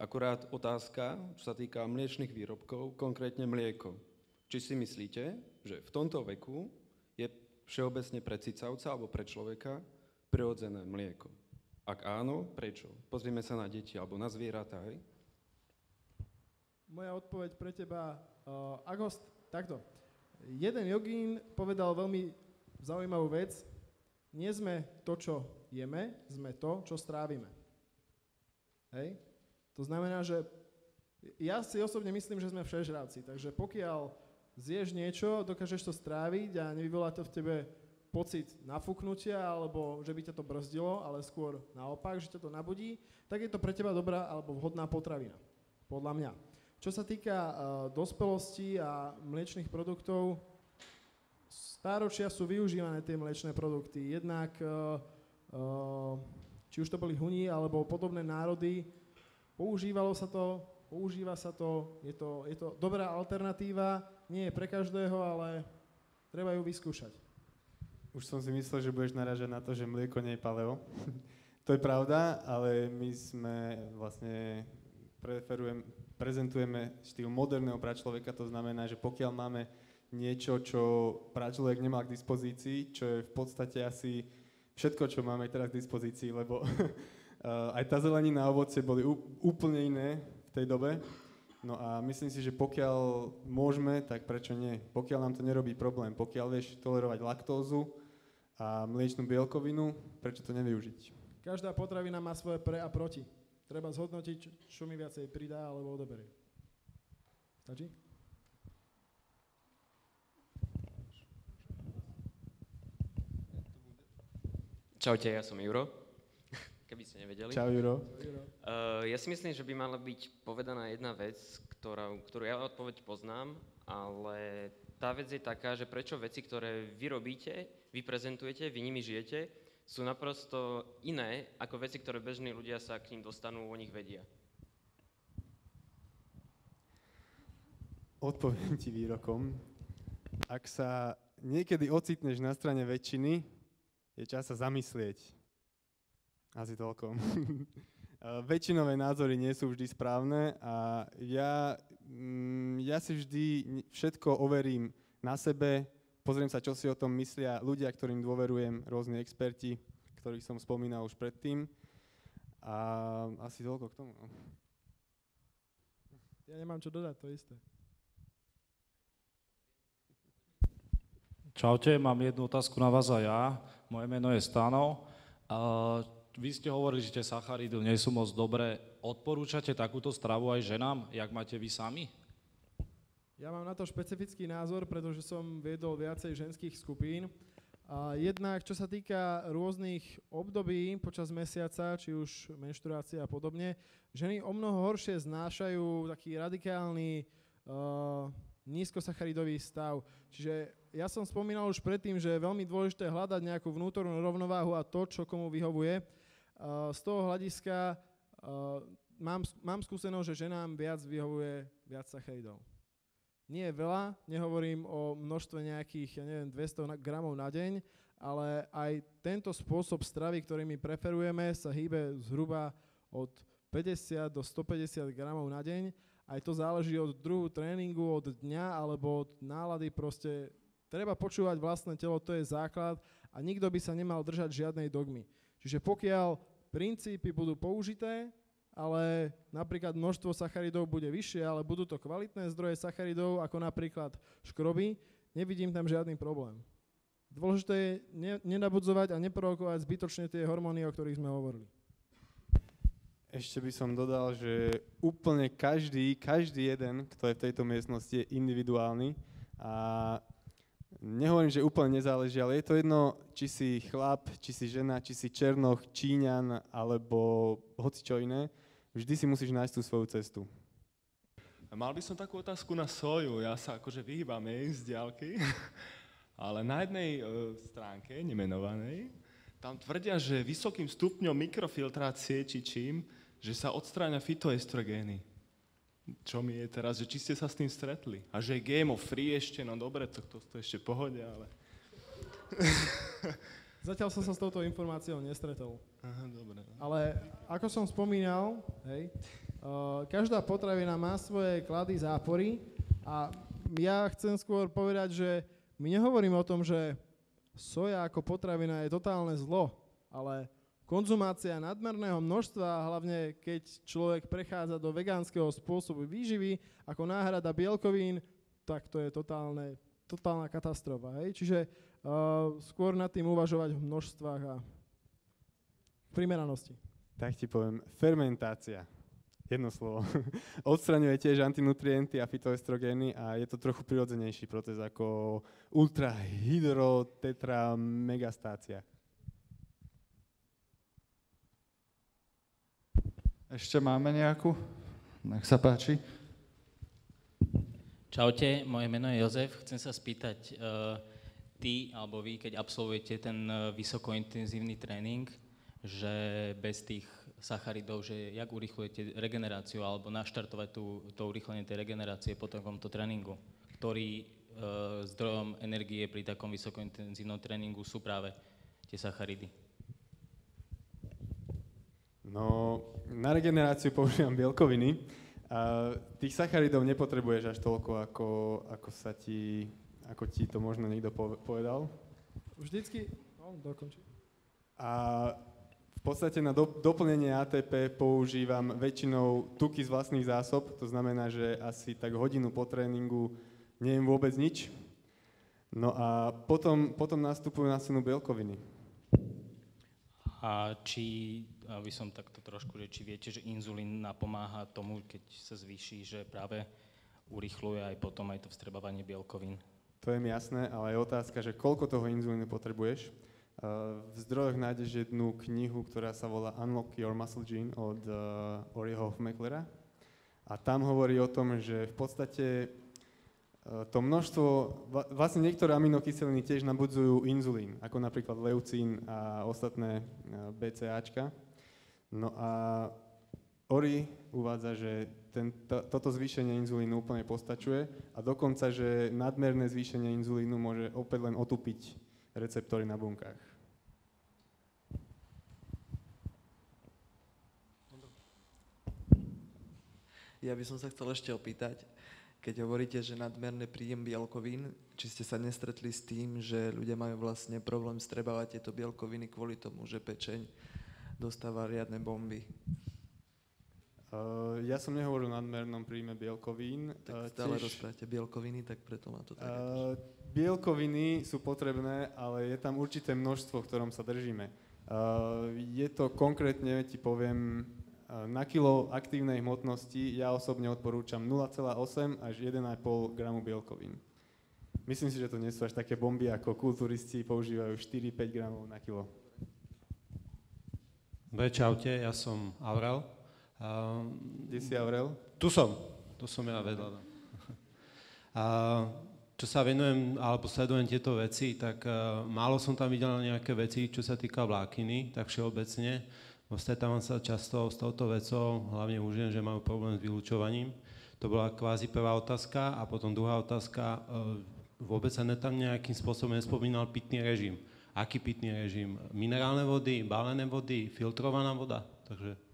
Akurát otázka, čo sa týka mliečných výrobkov, konkrétne mlieko. Či si myslíte, že v tomto veku je všeobecne pre cicavca alebo pre človeka prirodzené mlieko? Ak áno, prečo? Pozrime sa na deti alebo na zvieratá, hej? Moja odpoveď pre teba, uh, ak ho, takto. Jeden jogín povedal veľmi zaujímavú vec. Nie sme to, čo jeme, sme to, čo strávime. Hej? To znamená, že ja si osobne myslím, že sme všežravci, takže pokiaľ zješ niečo, dokážeš to stráviť a nevyvolá to v tebe pocit nafúknutia alebo že by ťa to brzdilo, ale skôr naopak, že ťa to nabudí, tak je to pre teba dobrá alebo vhodná potravina. Podľa mňa. Čo sa týka uh, dospelosti a mliečných produktov, stáročia sú využívané tie mliečné produkty. Jednak, uh, uh, či už to boli huní alebo podobné národy, používalo sa to, používa sa to, je to, je to dobrá alternatíva, nie je pre každého, ale treba ju vyskúšať. Už som si myslel, že budeš naražať na to, že mlieko nie je paleo. to je pravda, ale my sme vlastne prezentujeme štýl moderného pračloveka, to znamená, že pokiaľ máme niečo, čo pračlovek nemá k dispozícii, čo je v podstate asi všetko, čo máme teraz k dispozícii, lebo aj tá zelenina a ovocie boli úplne iné v tej dobe. No a myslím si, že pokiaľ môžeme, tak prečo nie? Pokiaľ nám to nerobí problém, pokiaľ vieš tolerovať laktózu, a mliečnú bielkovinu, prečo to nevyužiť? Každá potravina má svoje pre a proti. Treba zhodnotiť, čo mi viacej pridá alebo odoberie. Stačí? Čaute, ja som Juro, keby ste nevedeli. Čau Juro. Uh, ja si myslím, že by mala byť povedaná jedna vec, ktorá, ktorú ja odpoveď poznám, ale tá vec je taká, že prečo veci, ktoré vy robíte, vy prezentujete, vy nimi žijete, sú naprosto iné ako veci, ktoré bežní ľudia sa k ním dostanú, o nich vedia. Odpoviem ti výrokom. Ak sa niekedy ocitneš na strane väčšiny, je čas sa zamyslieť. Asi toľko. Väčšinové názory nie sú vždy správne a ja Mm, ja si vždy všetko overím na sebe, pozriem sa, čo si o tom myslia ľudia, ktorým dôverujem, rôzni experti, ktorých som spomínal už predtým. A asi toľko k tomu. No. Ja nemám čo dodať, to isté. Čaute, mám jednu otázku na vás a ja. Moje meno je Stano. Uh, vy ste hovorili, že tie sacharidy nie sú moc dobré. Odporúčate takúto stravu aj ženám, jak máte vy sami? Ja mám na to špecifický názor, pretože som viedol viacej ženských skupín. A jednak, čo sa týka rôznych období počas mesiaca, či už menštruácia a podobne, ženy o mnoho horšie znášajú taký radikálny uh, nízkosacharidový stav. Čiže ja som spomínal už predtým, že je veľmi dôležité hľadať nejakú vnútornú rovnováhu a to, čo komu vyhovuje. Z toho hľadiska mám, mám skúsenosť, že ženám viac vyhovuje viac sacharidov. Nie je veľa, nehovorím o množstve nejakých, ja neviem, 200 gramov na deň, ale aj tento spôsob stravy, ktorý my preferujeme, sa hýbe zhruba od 50 do 150 gramov na deň. Aj to záleží od druhu tréningu, od dňa alebo od nálady. Proste treba počúvať vlastné telo, to je základ a nikto by sa nemal držať žiadnej dogmy. Čiže pokiaľ princípy budú použité, ale napríklad množstvo sacharidov bude vyššie, ale budú to kvalitné zdroje sacharidov, ako napríklad škroby, nevidím tam žiadny problém. Dôležité je ne, nenabudzovať a neprovokovať zbytočne tie hormóny, o ktorých sme hovorili. Ešte by som dodal, že úplne každý, každý jeden, kto je v tejto miestnosti, je individuálny a nehovorím, že úplne nezáleží, ale je to jedno, či si chlap, či si žena, či si černoch, číňan, alebo hoci čo iné. Vždy si musíš nájsť tú svoju cestu. Mal by som takú otázku na soju. Ja sa akože vyhýbam jej z diálky, ale na jednej e, stránke, nemenovanej, tam tvrdia, že vysokým stupňom mikrofiltrácie či čím, že sa odstráňa fitoestrogény čo mi je teraz, že či ste sa s tým stretli. A že je GMO free ešte, no dobre, to, to, to ešte pohode, ale... Zatiaľ som sa s touto informáciou nestretol. Dobre. Ale ako som spomínal, hej, uh, každá potravina má svoje klady, zápory a ja chcem skôr povedať, že my nehovoríme o tom, že soja ako potravina je totálne zlo, ale konzumácia nadmerného množstva, hlavne keď človek prechádza do vegánskeho spôsobu výživy ako náhrada bielkovín, tak to je totálne, totálna katastrofa. Hej? Čiže uh, skôr nad tým uvažovať v množstvách a primeranosti. Tak ti poviem, fermentácia. Jedno slovo. Odstraňuje tiež antinutrienty a fitoestrogény a je to trochu prirodzenejší proces ako ultrahydrotetra megastácia. Ešte máme nejakú? Nech sa páči. Čaute, moje meno je Jozef. Chcem sa spýtať, uh, ty alebo vy, keď absolvujete ten uh, vysokointenzívny tréning, že bez tých sacharidov, že jak urychlujete regeneráciu alebo naštartovať tú, to urychlenie tej regenerácie po takomto tréningu, ktorý uh, zdrojom energie pri takom vysokointenzívnom tréningu sú práve tie sacharidy. No, na regeneráciu používam bielkoviny. A tých sacharidov nepotrebuješ až toľko, ako, ako, sa ti, ako ti to možno niekto povedal. Vždycky, no, dokončí. A podstate na do, doplnenie ATP používam väčšinou tuky z vlastných zásob, to znamená, že asi tak hodinu po tréningu nejem vôbec nič. No a potom, potom nastupujú na scénu bielkoviny. A či, aby som takto trošku, že či viete, že inzulín napomáha tomu, keď sa zvýši, že práve urychluje aj potom aj to vstrebávanie bielkovín? To je mi jasné, ale je otázka, že koľko toho inzulínu potrebuješ. V zdrojoch nájdeš jednu knihu, ktorá sa volá Unlock Your Muscle Gene od uh, Oriho Hofmecklera. A tam hovorí o tom, že v podstate Eh, to množstvo, vlastne niektoré aminokyseliny tiež nabudzujú inzulín, ako napríklad leucín a ostatné eh, BCAčka. No a Ori uvádza, že ten, to, toto zvýšenie inzulínu úplne postačuje a dokonca, že nadmerné zvýšenie inzulínu môže opäť len otupiť receptory na bunkách. Ja by som sa chcel ešte opýtať, keď hovoríte, že nadmerný príjem bielkovín, či ste sa nestretli s tým, že ľudia majú vlastne problém strebávať tieto bielkoviny kvôli tomu, že pečeň dostáva riadne bomby? Uh, ja som nehovoril o nadmernom príjme bielkovín. Tak stále tiež, rozprávate bielkoviny, tak preto ma to tak uh, Bielkoviny sú potrebné, ale je tam určité množstvo, v ktorom sa držíme. Uh, je to konkrétne, ti poviem, na kilo aktívnej hmotnosti ja osobne odporúčam 0,8 až 1,5 gramu bielkovín. Myslím si, že to nie sú až také bomby, ako kulturisti používajú 4-5 gramov na kilo. Dobre, čaute, ja som Aurel. Uh, Kde si Aurel? Tu som, tu som ja vedľa. A čo sa venujem, alebo sledujem tieto veci, tak uh, málo som tam videl nejaké veci, čo sa týka vlákiny, tak všeobecne. Stretávam sa často s touto vecou, hlavne u žien, že majú problém s vylúčovaním. To bola kvázi prvá otázka a potom druhá otázka, e, vôbec sa tam nejakým spôsobom nespomínal pitný režim. Aký pitný režim? Minerálne vody, balené vody, filtrovaná voda? Takže tak.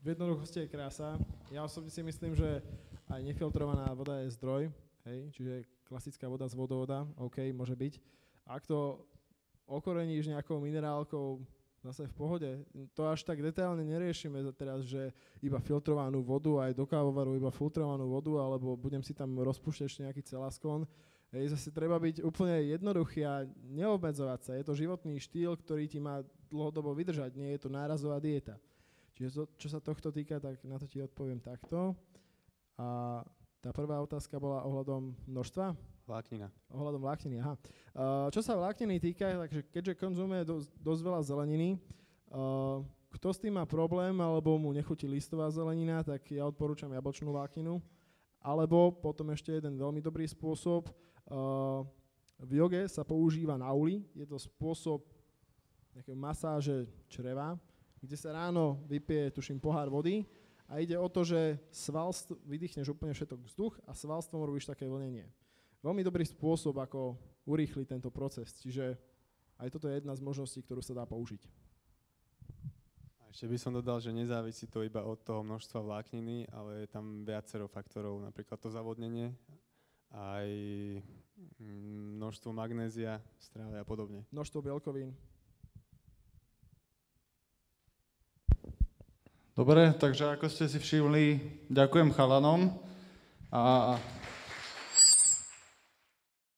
V jednoduchosti je krása. Ja osobne si myslím, že aj nefiltrovaná voda je zdroj, hej, čiže klasická voda z vodovoda, OK, môže byť. Ak to okoreníš nejakou minerálkou, zase v pohode. To až tak detailne neriešime teraz, že iba filtrovanú vodu, aj do kávovaru iba filtrovanú vodu, alebo budem si tam rozpúšťať nejaký celaskon. Hej, zase treba byť úplne jednoduchý a neobmedzovať sa. Je to životný štýl, ktorý ti má dlhodobo vydržať, nie je to nárazová dieta. Čiže to, čo sa tohto týka, tak na to ti odpoviem takto. A tá prvá otázka bola ohľadom množstva? Vláknina. Ohľadom vlákniny, aha. Čo sa vlákniny týka, takže keďže konzumuje dosť, dosť veľa zeleniny, kto s tým má problém, alebo mu nechutí listová zelenina, tak ja odporúčam jablčnú vlákninu. Alebo potom ešte jeden veľmi dobrý spôsob. V joge sa používa nauli. Je to spôsob nejaké masáže čreva, kde sa ráno vypije, tuším, pohár vody a ide o to, že svalstvo, vydýchneš úplne všetok vzduch a svalstvom robíš také vlnenie. veľmi dobrý spôsob, ako urýchliť tento proces. Čiže aj toto je jedna z možností, ktorú sa dá použiť. A ešte by som dodal, že nezávisí to iba od toho množstva vlákniny, ale je tam viacero faktorov, napríklad to zavodnenie, aj mm, množstvo magnézia v strave a podobne. Množstvo bielkovín. Dobre, takže ako ste si všimli, ďakujem chalanom a